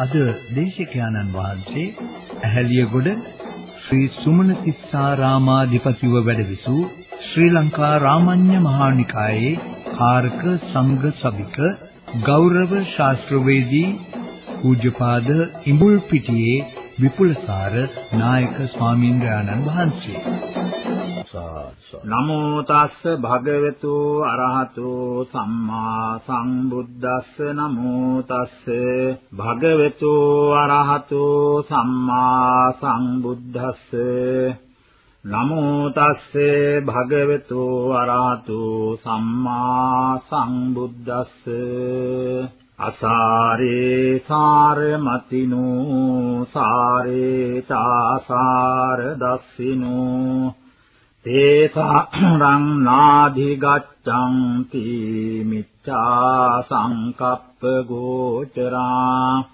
අද දේශකයන්න් වහන්සේ ඇහැලියගොඩ ශ්‍රී සුමන තිස්සාරාමාධිපතිව වැඩවිසූ ශ්‍රී ලංකා රාමඤ්ඤ මහානිකායේ කාරක සංඝ සභික ගෞරව ශාස්ත්‍රවේදී පූජ්‍යපාද ඉඹුල්පිටියේ විපුලසාර නායක ස්වාමීන්ද්‍රයන්න් වහන්සේ නමෝ තස්ස භගවතු අරහතු සම්මා සම්බුද්දස්ස. නමෝ තස්ස භගවතු අරහතු සම්මා සම්බුද්දස්ස. නමෝ තස්ස භගවතු අරහතු සම්මා සම්බුද්දස්ස. අසාරේ සාරමතිනෝ සාරේ තාසාර දස්සිනෝ තේසාරං නාධි ගච්ඡanti මිච්ඡා සංකප්ප ගෝචරා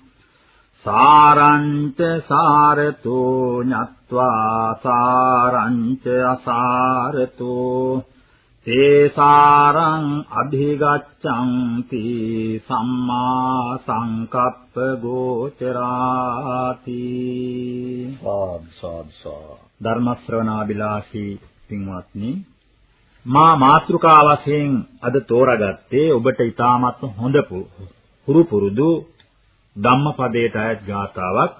සාරංච සාරතෝ ඤත්වා සාරංච අසාරතෝ තේසාරං අධිගච්ඡanti සම්මා සංකප්ප ගෝචරාති සාද් සාද් සාද්. ධර්ම ශ්‍රවණාබිලාෂී පින්වත්නි මා මාත්‍රිකා වශයෙන් අද තෝරාගත්තේ ඔබට ඊටමත් හොඳ පුරු පුරුදු ධම්මපදයට අයත් ගාතාවක්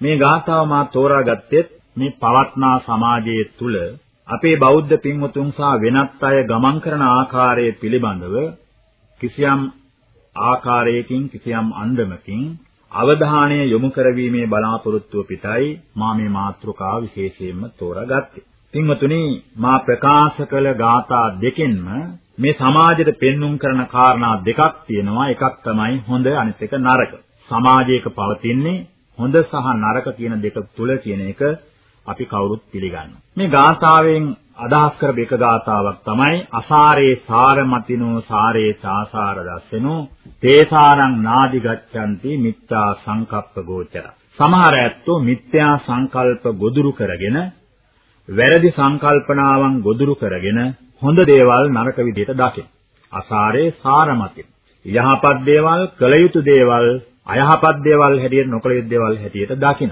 මේ ගාතාව මා තෝරාගත්තේ මේ පවත්නා සමාජයේ තුල අපේ බෞද්ධ පින්වතුන් සහ වෙනත් අය ගමන් කරන ආකාරය පිළිබඳව කිසියම් ආකාරයකින් කිසියම් අන්දමකින් අවධානය යොමු කරවීමේ බලාපොරොත්තුව පිටයි මා මේ මාතෘකාව විශේෂයෙන්ම තෝරාගත්තේ. පින්වතුනි මා ප්‍රකාශ කළ ගාථා දෙකෙන්ම මේ සමාජයට පෙන්눔 කරන කාරණා දෙකක් තියෙනවා. එකක් තමයි හොඳ අනිත් එක නරක. සමාජයක පවතින්නේ හොඳ සහ නරක කියන දෙක තුල කියන එක අපි කවුරුත් පිළිගන්නවා. මේ ගාථාවෙන් අදහස් කරපු එක ගාථාවක් තමයි අසාරේ සාරමතිනෝ සාරේ සාසාර දස්සනෝ තේසාරං නාදි ගච්ඡanti මිත්‍යා සංකප්ප ගෝචර. සමහර ඇත්තෝ මිත්‍යා සංකල්ප ගොදුරු කරගෙන වැරදි සංකල්පනාවන් ගොදුරු කරගෙන හොඳ දේවල් නරක විදිහට දකින. අසාරේ සාරමතින. යහපත් දේවල් කළ යුතු දේවල් අයහපත් දේවල් හැටියට නොකළ යුතු දේවල් හැටියට දකින.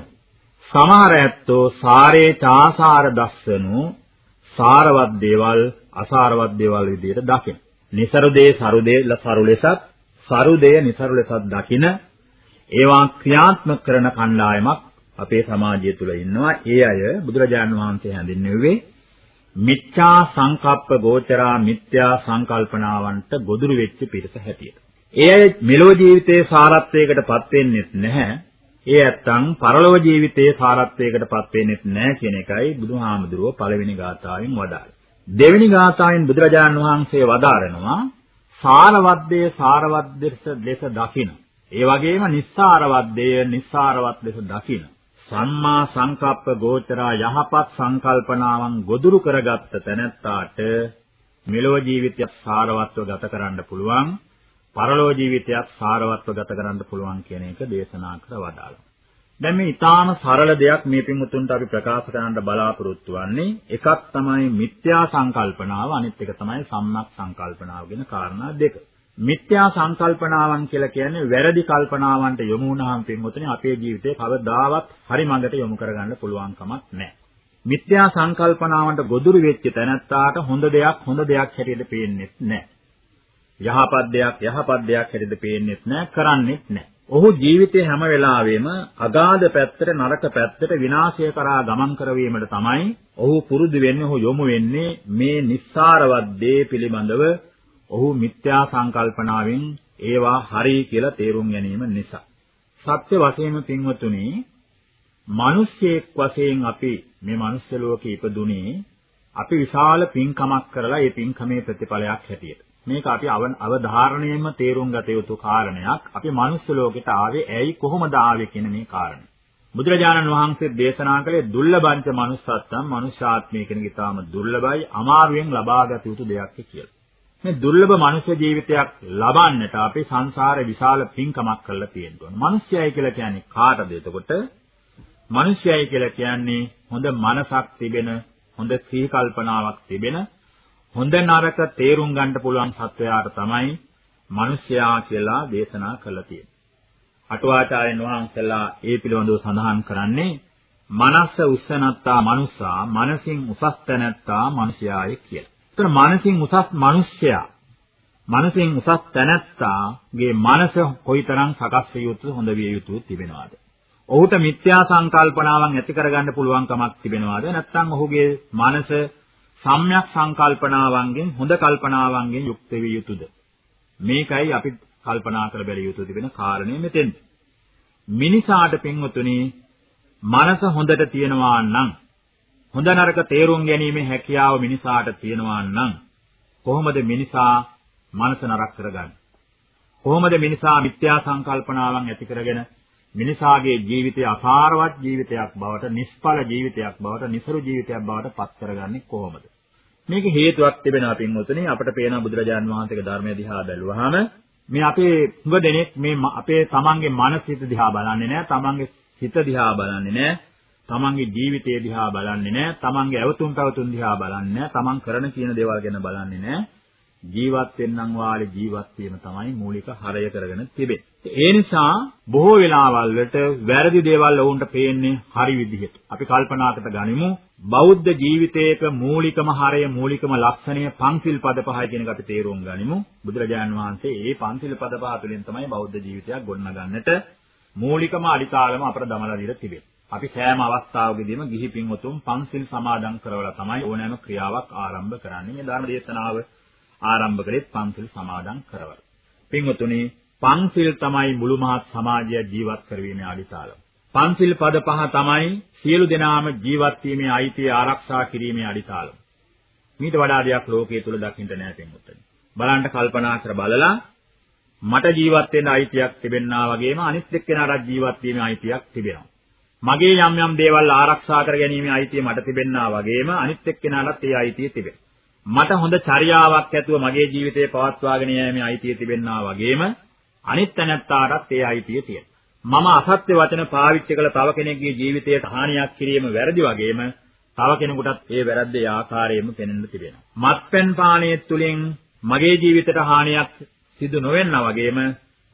සමහර ඇත්තෝ සාරේ තාසාර දස්සනෝ සාරවත් දේවල් අසාරවත් දේවල් විදිහට දකින. નિසරු දේ සරු දේ සරු ලෙසත් සරු දේ નિසරු ලෙසත් දකින ඒවා ක්‍රියාත්මක කරන කණ්ඩායමක් අපේ සමාජය තුළ ඉන්නවා. ඒ අය බුදුරජාණන් වහන්සේ හැඳින්වෙන්නේ මිච්ඡා සංකප්ප ගෝචරා මිත්‍යා සංකල්පනාවන්ට ගොදුරු වෙච්ච පිරිස හැටියට. ඒ අය මෙලෝ ජීවිතයේ සාරත්වයකටපත් වෙන්නේ නැහැ. ඒ ඇත්තන් පරලොව ජීවිතයේ සාරත්වයකටපත් වෙන්නේ නැහැ කියන එකයි බුදුහාමුදුරුව පළවෙනි ගාථාවෙන් වදාළේ. දෙවෙනි ගාථාවෙන් බුදුරජාණන් වහන්සේ වදාරනවා සාරවත්දේ සාරවත් ලෙස දකින. ඒ වගේම නිස්සාරවත්දේ නිස්සාරවත් ලෙස දකින. සම්මා සංකප්ප ගෝචරා යහපත් සංකල්පනාවන් ගොදුරු කරගත්ත තැනැත්තාට මෙලොව ජීවිතයක් සාරවත්ව ගත කරන්න පුළුවන් පරලෝ ජීවිතයක් සාරවත්ව ගත කරන්න පුළුවන් කියන එක දේශනා කර වදාළා. දැන් මේ ඊටාම සරල දෙයක් මේ පින්වුතුන්ට අපි ප්‍රකාශ කරන්න බලාපොරොත්තු වෙන්නේ එකක් තමයි මිත්‍යා සංකල්පනාව අනිත් එක තමයි සම්මක් සංකල්පනාව කියන කාරණා දෙක. මිත්‍යා සංකල්පනාවන් කියලා කියන්නේ වැරදි කල්පනාවන්ට යොමු වුණාම පින්වතුනි අපේ ජීවිතේ කවදාවත් හරි මඟට යොමු කරගන්න පුළුවන් කමක් නැහැ. මිත්‍යා සංකල්පනාවන්ට ගොදුරු වෙච්ච තැනැත්තාට හොඳ දෙයක් හොඳ දෙයක් හැටියට පේන්නේ නැහැ. යහපත් දෙයක් යහපත් දෙයක් හැටියට පේන්නේත් නැහැ කරන්නේත් නැහැ. ඔහු ජීවිතේ හැම වෙලාවෙම අගාධ පැත්තට නරක පැත්තට විනාශය කරා ගමන් කරවීමට තමයි ඔහු පුරුදු වෙන්නේ ඔහු යොමු වෙන්නේ මේ nissaraවත් දේ පිළිබඳව ඔහු මිත්‍යා සංකල්පනාවෙන් ඒවා හරි කියලා තේරුම් ගැනීම නිසා. සත්‍ය වශයෙන්ම පින්වතුනි, මිනිස්සෙක් වශයෙන් අපි මේ මනුස්ස ලෝකේ ඉපදුනේ අපි විශාල පින්කමක් කරලා ඒ පින්කමේ ප්‍රතිඵලයක් හැටියට. මේක අපි අවධාරණයෙන්ම තේරුම් ගත යුතු කාරණයක්. අපි මනුස්ස ලෝකෙට ආවේ ඇයි කොහොමද ආවේ කියන මේ කාරණය. බුදුරජාණන් වහන්සේ දේශනා කළේ දුර්ලභංච manussත්තම් මනුෂ්‍යාත්මය කියන කිතාම දුර්ලභයි අමාරුවෙන් ලබාගත යුතු දෙයක් කියලා. මේ දුර්ලභ මනුෂ්‍ය ජීවිතයක් ලබන්නට අපි සංසාරේ විශාල පින්කමක් කරලා තියෙනවා. මිනිස්යයි කියලා කියන්නේ කාටද එතකොට? මිනිස්යයි කියලා කියන්නේ හොඳ මනසක් තිබෙන හොඳ සී කල්පනාවක් තිබෙන හොඳ නරක තේරුම් ගන්න පුළුවන් සත්වයාට තමයි මිනිසයා කියලා දේශනා කළා තියෙන්නේ. අටුවාචාර්යන් වහන්සේලා ඒ පිළිබඳව සඳහන් කරන්නේ මනස උස්සනත්තා මනුස්සා මනසින් උසස් තැනැත්තා මිනිසයාය කියලා. ඒතර මනසින් උසස් මිනිසයා මනසින් උසස් තැනැත්තාගේ මනස කොයිතරම් සකස් විය යුතුද හොඳ විය යුතුද තිබෙනවද? ඔහුට මිත්‍යා සංකල්පනාවන් ඇති කරගන්න පුළුවන් කමක් තිබෙනවද? නැත්නම් ඔහුගේ මනස සම්‍යක් සංකල්පනාවන්ගෙන් හොඳ කල්පනාවන්ගෙන් යුක්ත විය යුතුද? මේකයි අපි කල්පනා කර බැලිය යුතු තිබෙන කාරණේ මෙතෙන්ද. මිනිසාට පින්වතුනි මනස හොඳට තියෙනවා නම් හොඳ නරක තේරුම් ගැනීමේ හැකියාව මිනිසාට තියෙනවා නම් කොහොමද මිනිසා මනස නරක කරගන්නේ? කොහොමද මිනිසා මිත්‍යා සංකල්පනාවන් ඇති කරගෙන මිනිසාගේ ජීවිතය අසාරවත් ජීවිතයක් බවට, නිෂ්ඵල ජීවිතයක් බවට, නිසරු ජීවිතයක් බවට පත් කරගන්නේ කොහොමද? මේක හේතුවක් තිබෙනවා පින්වතුනි අපිට පේන බුදුරජාන් වහන්සේගේ ධර්මය දිහා බැලුවාම මේ අපේ හුඟ දෙනෙක් මේ අපේ තමන්ගේ මානසික දිහා බලන්නේ නැහැ තමන්ගේ හිත දිහා බලන්නේ නැහැ තමන්ගේ ජීවිතය දිහා බලන්නේ නැහැ තමන්ගේ ඇවතුම් පැවතුම් දිහා බලන්නේ නැහැ තමන් කරන කියන දේවල් ගැන බලන්නේ නැහැ ජීවත් වෙන්නම් වාලේ ජීවත් වීම තමයි මූලික හරය කරගෙන තිබෙන්නේ. ඒ නිසා බොහෝ වෙලාවල් වලට වැරදි දේවල් වුන්ට පේන්නේ හරි විදිහට. අපි කල්පනාකට ගනිමු බෞද්ධ ජීවිතයක මූලිකම හරය මූලිකම ලක්ෂණය පංචිල් පද පහයි කියන එක අපි තේරුම් ගනිමු. බුදුරජාන් වහන්සේ මේ පංචිල් පද පහ තුළින් තමයි බෞද්ධ ජීවිතයක් ගොඩනගන්නට මූලිකම අඩිතාලම අපට දමලා දීලා තිබෙන්නේ. අපි සෑම අවස්ථාවකදීම ගිහි පින්වතුන් පංචිල් සමාදන් කරවලා තමයි ඕනෑම ක්‍රියාවක් ආරම්භ කරන්නේ. මේ ධර්ම දේශනාව ආරම්භ කළේ පන්සිල් සමාදන් කරවල. පින්වතුනි පන්සිල් තමයි මුළු මහත් සමාජය ජීවත් කරවීමේ අඩිතාලම. පන්සිල් පද පහ තමයි සියලු දෙනාම ජීවත් වීමේ අයිතිය ආරක්ෂා කිරීමේ අඩිතාලම. මීට වඩා දෙයක් ලෝකයේ තුල දකින්න නැහැ පින්වතුනි. බලන්න කල්පනා කර බලලා මට ජීවත් වෙන්න අයිතියක් තිබෙන්නා වගේම අනිත් එක්කෙනාට ජීවත් වීමේ අයිතියක් තිබෙනවා. මගේ යම් යම් දේවල් ආරක්ෂා කර ගැනීමේ අයිතිය මට තිබෙන්නා වගේම අනිත් එක්කෙනාටත් ඒ අයිතිය තිබෙනවා. මට හොඳ චර්යාවක් ඇතුව මගේ ජීවිතේ පවත්වාගෙන යෑමේ අයිතිය තිබෙන්නා වගේම අනිත් තැනැත්තාටත් ඒ අයිතිය තියෙනවා. මම අසත්‍ය වචන පාවිච්චි කළ තව කෙනෙක්ගේ ජීවිතයට හානියක් කිරීම වැරදි වගේම තව කෙනෙකුටත් ඒ වැරද්දේ ආකාරයෙන්ම පෙනෙන්න තිබෙනවා. මත්පැන් පානය තුළින් මගේ ජීවිතයට හානියක් සිදු නොවෙන්නා වගේම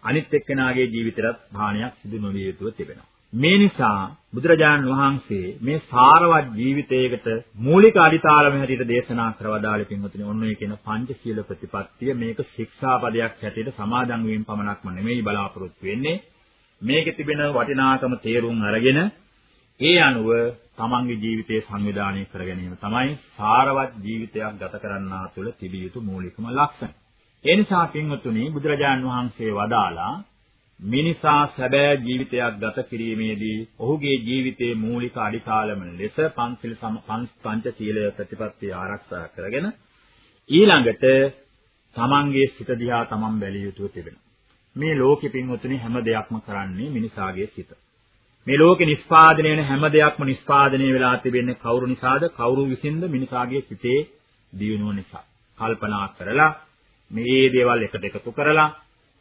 අනිත් එක්කෙනාගේ ජීවිතයටත් හානියක් සිදු නොවිය යුතුව තිබෙනවා. මේ නිසා බුදුරජාණන් වහන්සේ මේ සාරවත් ජීවිතයකට මූලික අඩිතාලම හැටියට දේශනා කරවදාලේ පින්වතුනි ඔන්න ඔය කියන පංචශීල ප්‍රතිපත්තිය මේක ශික්ෂාපදයක් හැටියට සමාදන් වීම පමණක්ම නෙමෙයි බලාපොරොත්තු වෙන්නේ මේකේ තිබෙන වටිනාකම තේරුම් අරගෙන ඒ අනුව තමන්ගේ ජීවිතය සංවිධානය කර ගැනීම තමයි සාරවත් ජීවිතයක් ගත කරන්නා තුළ තිබිය යුතු මූලිකම ලක්ෂණ. ඒ නිසා පින්වතුනි බුදුරජාන් වහන්සේ වදාලා මිනිසා සැබෑ ජීවිතයක් ගත කිරීමේදී ඔහුගේ ජීවිතයේ මූලික අඩිතාලම ලෙස පංචිල් පංචශීලය ප්‍රතිපත්තිය ආරක්ෂා කරගෙන ඊළඟට තමන්ගේ සිත දිහා තමන් බැලිය යුතුව තිබෙනවා. මේ ලෝකෙ පින්වතුනි හැම දෙයක්ම කරන්නේ මිනිසාගේ සිත. මේ ලෝකෙ නිස්පාදනය වෙන හැම දෙයක්ම නිස්පාදනය වෙලා තිබෙන්නේ කවුරු නිසාද? කවුරු විසින්ද? මිනිසාගේ සිතේ දියුණුව නිසා. කල්පනා කරලා මේ දේවල් එකට එකතු කරලා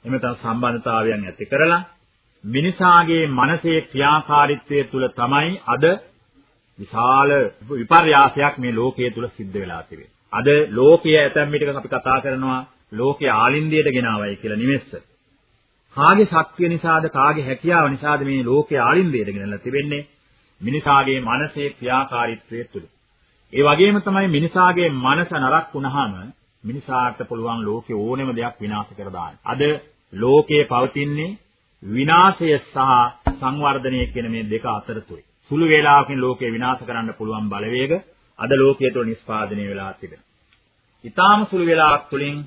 එහෙම නැත්නම් සම්බන්ධතාවයන් ඇති කරලා මිනිසාගේ මනසේ ක්‍රියාකාරීත්වය තුළ තමයි අද විශාල විපර්යාසයක් මේ ලෝකයේ තුල සිද්ධ වෙලා තිබෙන්නේ. අද ලෝකයේ ඇතැම් විටක අපි කතා කරනවා ලෝකයේ ආලින්දියට ගෙනාවයි කියලා නිමෙස්ස. කාගේ ශක්තිය නිසාද කාගේ හැකියාව නිසාද මේ ලෝකයේ ආලින්දියට ගෙනලා තිබෙන්නේ? මිනිසාගේ මනසේ ක්‍රියාකාරීත්වය තුළ. ඒ වගේම තමයි මිනිසාගේ මනස නරක් වුණාම මිනිසාට පුළුවන් ලෝකේ ඕනෙම දෙයක් විනාශ කර දාන්න. අද ලෝකයේ පවතින්නේ විනාශය සහ සංවර්ධනය කියන මේ දෙක අතරතුරයි. සුළු වේලාවකින් ලෝකය විනාශ කරන්න පුළුවන් බලවේග අද ලෝකයේ තුල නිස්පාදනය වෙලා තිබෙනවා. ඊටාම සුළු වේලාවක් තුළින්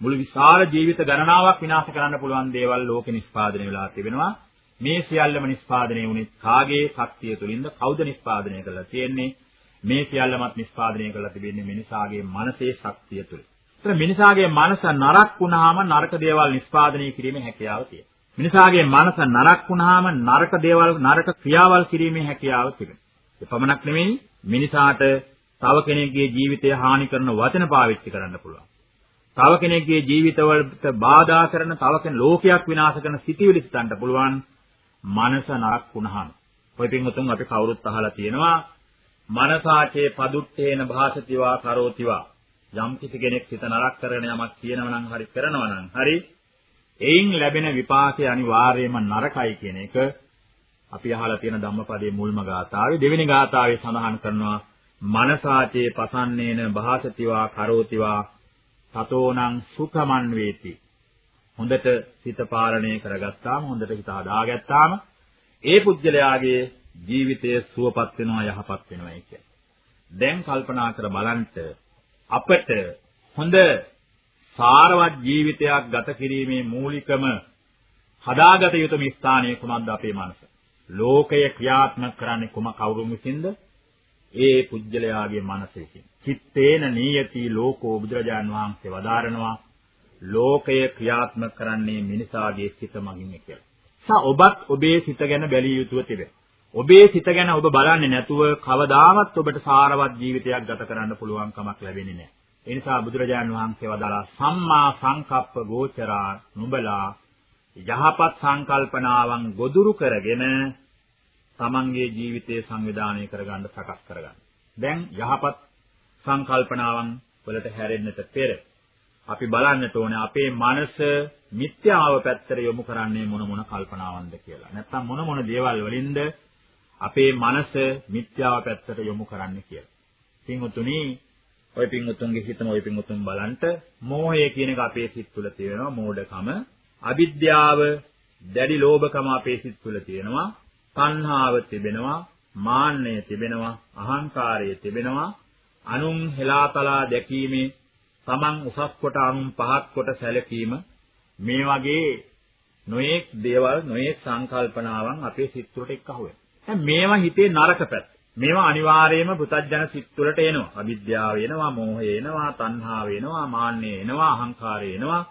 මුළු විශාල ජීවිත ගණනාවක් විනාශ කරන්න පුළුවන් දේවල් ලෝකෙ නිස්පාදනය වෙලා තිබෙනවා. මේ සියල්ලම නිස්පාදනය වුණේ කාගේ ශක්තිය තුලින්ද? කවුද නිස්පාදනය කරලා තියෙන්නේ? මේ සියල්ලමත් නිස්පාදනය කරලා තිබෙන්නේ මිනිසාගේ මනසේ ශක්තිය තුලින්. ඒතර මිනිසාගේ මනස නරක් වුණාම නරක දේවල් නිස්පාදනය කිරීමේ හැකියාව තියෙනවා. මිනිසාගේ මනස නරක් වුණාම නරක දේවල් නරක ක්‍රියාවල් කිරීමේ හැකියාව තිබෙනවා. එපමණක් නෙමෙයි මිනිසාට තව කෙනෙකුගේ ජීවිතය හානි කරන වචන පාවිච්චි කරන්න පුළුවන්. තව කෙනෙකුගේ ජීවිතවලට බාධා කරන තව කෙනෙක් ලෝකයක් විනාශ කරන සිටිවිලි සිතන්න පුළුවන් මනස නරක් වුණාම. ඔය පින්වතුන් අපි කවුරුත් අහලා තියෙනවා මනසාචේ පදුට්ඨේන භාසතිවා කරෝතිවා යම් කිසි කෙනෙක් සිත නරක කරන යමක් කියනවා නම් හරි කරනවා නම් හරි එයින් ලැබෙන විපාකය අනිවාර්යයෙන්ම නරකයි කියන එක අපි අහලා තියෙන ධම්මපදයේ මුල්ම ගාථාවේ දෙවෙනි ගාථාවේ සඳහන් කරනවා මනසාචේ පසන්නේන භාසතිවා කරෝතිවා තතෝනං සුඛමන් වේති හොඳට සිත පාලනය කරගත්තාම හොඳට හිත හදාගත්තාම ඒ පුජ්‍යලයාගේ ජීවිතය සුවපත් වෙනවා යහපත් වෙනවා කියන්නේ. දැන් කල්පනා කර බලන්න අපට හොඳ සාරවත් ජීවිතයක් ගත කිරීමේ මූලිකම හදාගත යුතුම ස්ථානය කුමක්ද අපේ මනස. ලෝකය ක්‍රියාත්මක කරන්නේ කුම කවුරුන් විසින්ද? ඒ පුජ්‍යලයාගේ මනසකින්. චිත්තේන නීයති ලෝකෝ බුදුරජාන් වහන්සේ වදාරනවා ලෝකය ක්‍රියාත්මක කරන්නේ මිනිසාගේ සිත මගින් කියලා. සා ඔබත් ඔබේ සිත ගැන බැලිය යුතුව තිබේ. ඔබේ සිත ගැන ඔබ බලන්නේ නැතුව කවදාවත් ඔබට සාරවත් ජීවිතයක් ගත කරන්න පුළුවන් කමක් ලැබෙන්නේ නැහැ. ඒ නිසා බුදුරජාන් වහන්සේ වදාලා සම්මා සංකප්ප ගෝචරා නුඹලා යහපත් සංකල්පනාවන් ගොදුරු කරගෙන තමන්ගේ ජීවිතය සංවිධානය කරගන්න සකස් කරගන්න. දැන් යහපත් සංකල්පනාවන් වලට හැරෙන්නට පෙර අපි බලන්නට ඕනේ අපේ මනස මිත්‍යාව පැත්තට යොමු කරන්නේ මොන මොන කල්පනාවන්ද කියලා. නැත්තම් මොන මොන දේවල් වලින්ද අපේ මනස මිත්‍යාව පැත්තට යොමු කරන්න කියලා. පින්වතුනි, ඔය පින්වතුන්ගේ හිතම ඔය පින්වතුන් බලන්ට මෝහය කියන එක අපේ සිත් තුළ තියෙනවා, මෝඩකම, අවිද්‍යාව, දැඩි ලෝභකම අපේ සිත් තුළ තියෙනවා, තණ්හාව තිබෙනවා, මාන්නය තිබෙනවා, අහංකාරය තිබෙනවා, අනුන් හෙලාතලා දැකීමේ තමන් උසස් කොට අනුන් පහත් කොට සැලකීම මේ වගේ නොයෙක් දේවල් නොයෙක් සංකල්පනාවන් අපේ සිත් තුළට එක්කහුව වෙනවා. දැන් මේවා හිතේ නරක පැත්ත. මේවා අනිවාර්යයෙන්ම පුතඥ සිත් තුළට එනවා. අවිද්‍යාව එනවා, මෝහය එනවා, තණ්හාව එනවා, මාන්නය එනවා, අහංකාරය එනවා.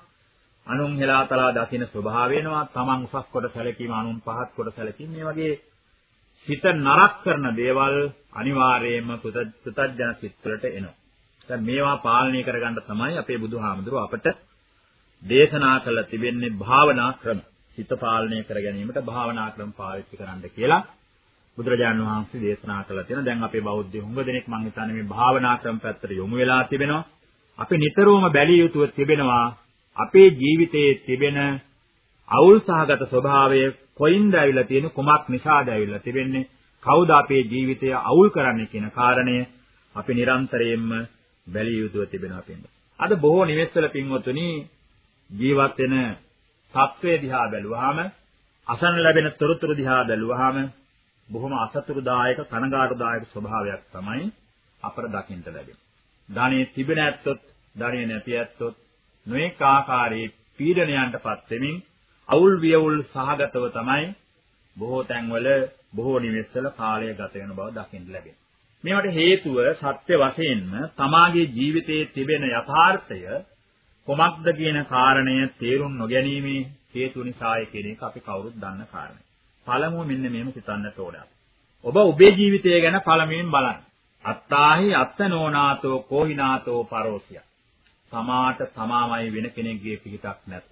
අනුන් හෙලාතලා දකින්න ස්වභාවය එනවා. තමන් උසස් කොට සැලකීම, අනුන් පහත් කොට සැලකීම මේ වගේ සිත නරක කරන දේවල් අනිවාර්යයෙන්ම පුතඥ සිත් තුළට එනවා. දැන් මේවා පාලනය කරගන්න තමයි අපේ බුදුහාමුදුරුව අපට දේශනා කළ තිබෙන්නේ භාවනා ක්‍රම. සිත පාලනය කර ගැනීමට භාවනා ක්‍රම පාවිච්චි කරන්න කියලා බුදුරජාණන් වහන්සේ දේශනා කළා තියෙනවා. දැන් අපේ බෞද්ධ හුඟ දෙනෙක් මම හිතන්නේ මේ භාවනා ක්‍රම පැත්තට යොමු වෙලා තිබෙනවා. අපි නිතරම බැලිය යුතුව තිබෙනවා අපේ ජීවිතයේ තිබෙන අවුල් සහගත ස්වභාවය කොයින්ද ඇවිල්ලා තියෙන කුමක් නිසාද ඇවිල්ලා තිබෙන්නේ කවුද අපේ ජීවිතය අවුල් කරන්නේ කියන කාරණය අපි නිරන්තරයෙන්ම බැලිය යුතුව තිබෙනවා පින්ද. අද බොහෝ නිවෙස්වල පින්වතුනි ජීවත් වෙන සත්වයේ දිහා බැලුවාම අසන්න ලැබෙන තොරතුරු දිහා බැලුවාම බොහොම අසතුරුදායක කනගාටුදායක ස්වභාවයක් තමයි අපර දකින්න ලැබෙන්නේ. ධනෙ තිබෙන ඇත්තොත් ධනෙ නැති ඇත්තොත් නොඑක ආකාරයේ පීඩනයන්ටපත් වෙමින් අවුල් වියවුල් සහගතව තමයි බොහෝ තැන්වල බොහෝ නිවෙස්වල කාලය ගත වෙන බව දකින්න ලැබෙනවා. මේවට හේතුව සත්‍ය වශයෙන්ම තමාගේ ජීවිතයේ තිබෙන යථාර්ථය කොමක්ද කියන කාරණය තේරුම් නොගැනීමේ හේතු නිසායි කියන එක අපි කවුරුත් දන්න කාරණයක්. පළමුව මෙන්න මේම සිතන්නට ඕනේ. ඔබ ඔබේ ජීවිතය ගැන පළමුවෙන් බලන්න. අත්තාහි අත්තනෝනාතෝ කෝහිනාතෝ පරෝසිය. සමාට සමාමයි වෙන කෙනෙක්ගේ පිහිටක් නැත.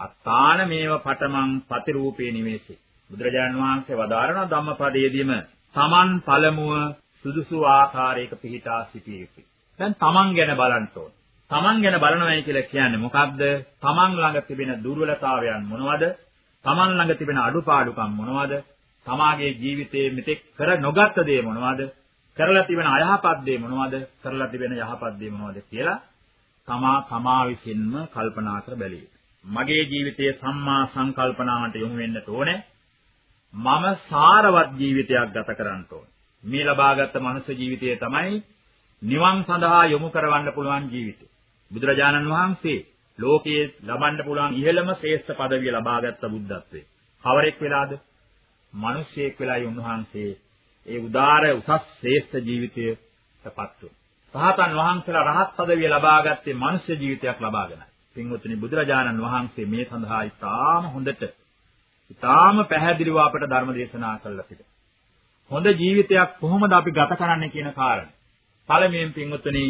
අත්තාන මේව පටමං පතිරූපේ නිවේසි. බුදුරජාණන් වහන්සේ වදාරන ධම්මපදයේදීම තමන් පළමුව සුදුසු ආකාරයක පිහිටා සිටිය යුතුයි. දැන් තමන් ගැන බලන්න ඕන. තමන් ගැන බලනවායි කියලා කියන්නේ මොකක්ද? තමන් ළඟ තිබෙන දුර්වලතාවයන් මොනවද? Taman ළඟ තිබෙන අඩුපාඩුකම් මොනවද? තමාගේ ජීවිතයේ මෙතෙක් කර නොගත් දේ මොනවද? කරලා තිබෙන අයහපත් දේ මොනවද? කරලා තිබෙන යහපත් දේ මොනවද කියලා තමා තමා විසින්ම කල්පනා කර බැලිය. මගේ ජීවිතයේ සම්මා සංකල්පනාවට යොමු වෙන්න ඕනේ. මම සාරවත් ජීවිතයක් ගත කරන්න ඕනේ. මේ ලබාගත් මනුෂ්‍ය ජීවිතය තමයි නිවන් සඳහා යොමු කරවන්න පුළුවන් ජීවිතය. බුදුරජාණන් වහන්සේ ලෝකයේ ලබන්න පුළුවන් ඉහළම ශ්‍රේෂ්ඨ পদවිය ලබාගත් බුද්ධත්වයේ. කවරෙක් වෙලාද? මිනිසෙක් වෙලායි උන්වහන්සේ ඒ උදාර උසස් ශ්‍රේෂ්ඨ ජීවිතයටපත් වුණා. සහතන් වහන්සේලා රහත් পদවිය ලබාගත්තේ මිනිස් ජීවිතයක් ලබාගෙනයි. පින්වත්නි බුදුරජාණන් වහන්සේ මේ සඳහා ඉතාම හොඳට ඉතාම පැහැදිලිව අපට ධර්ම දේශනා කළා පිට. හොඳ ජීවිතයක් කොහොමද අපි ගත කරන්නේ කියන කාරණය. පළමුවෙන් පින්වත්නි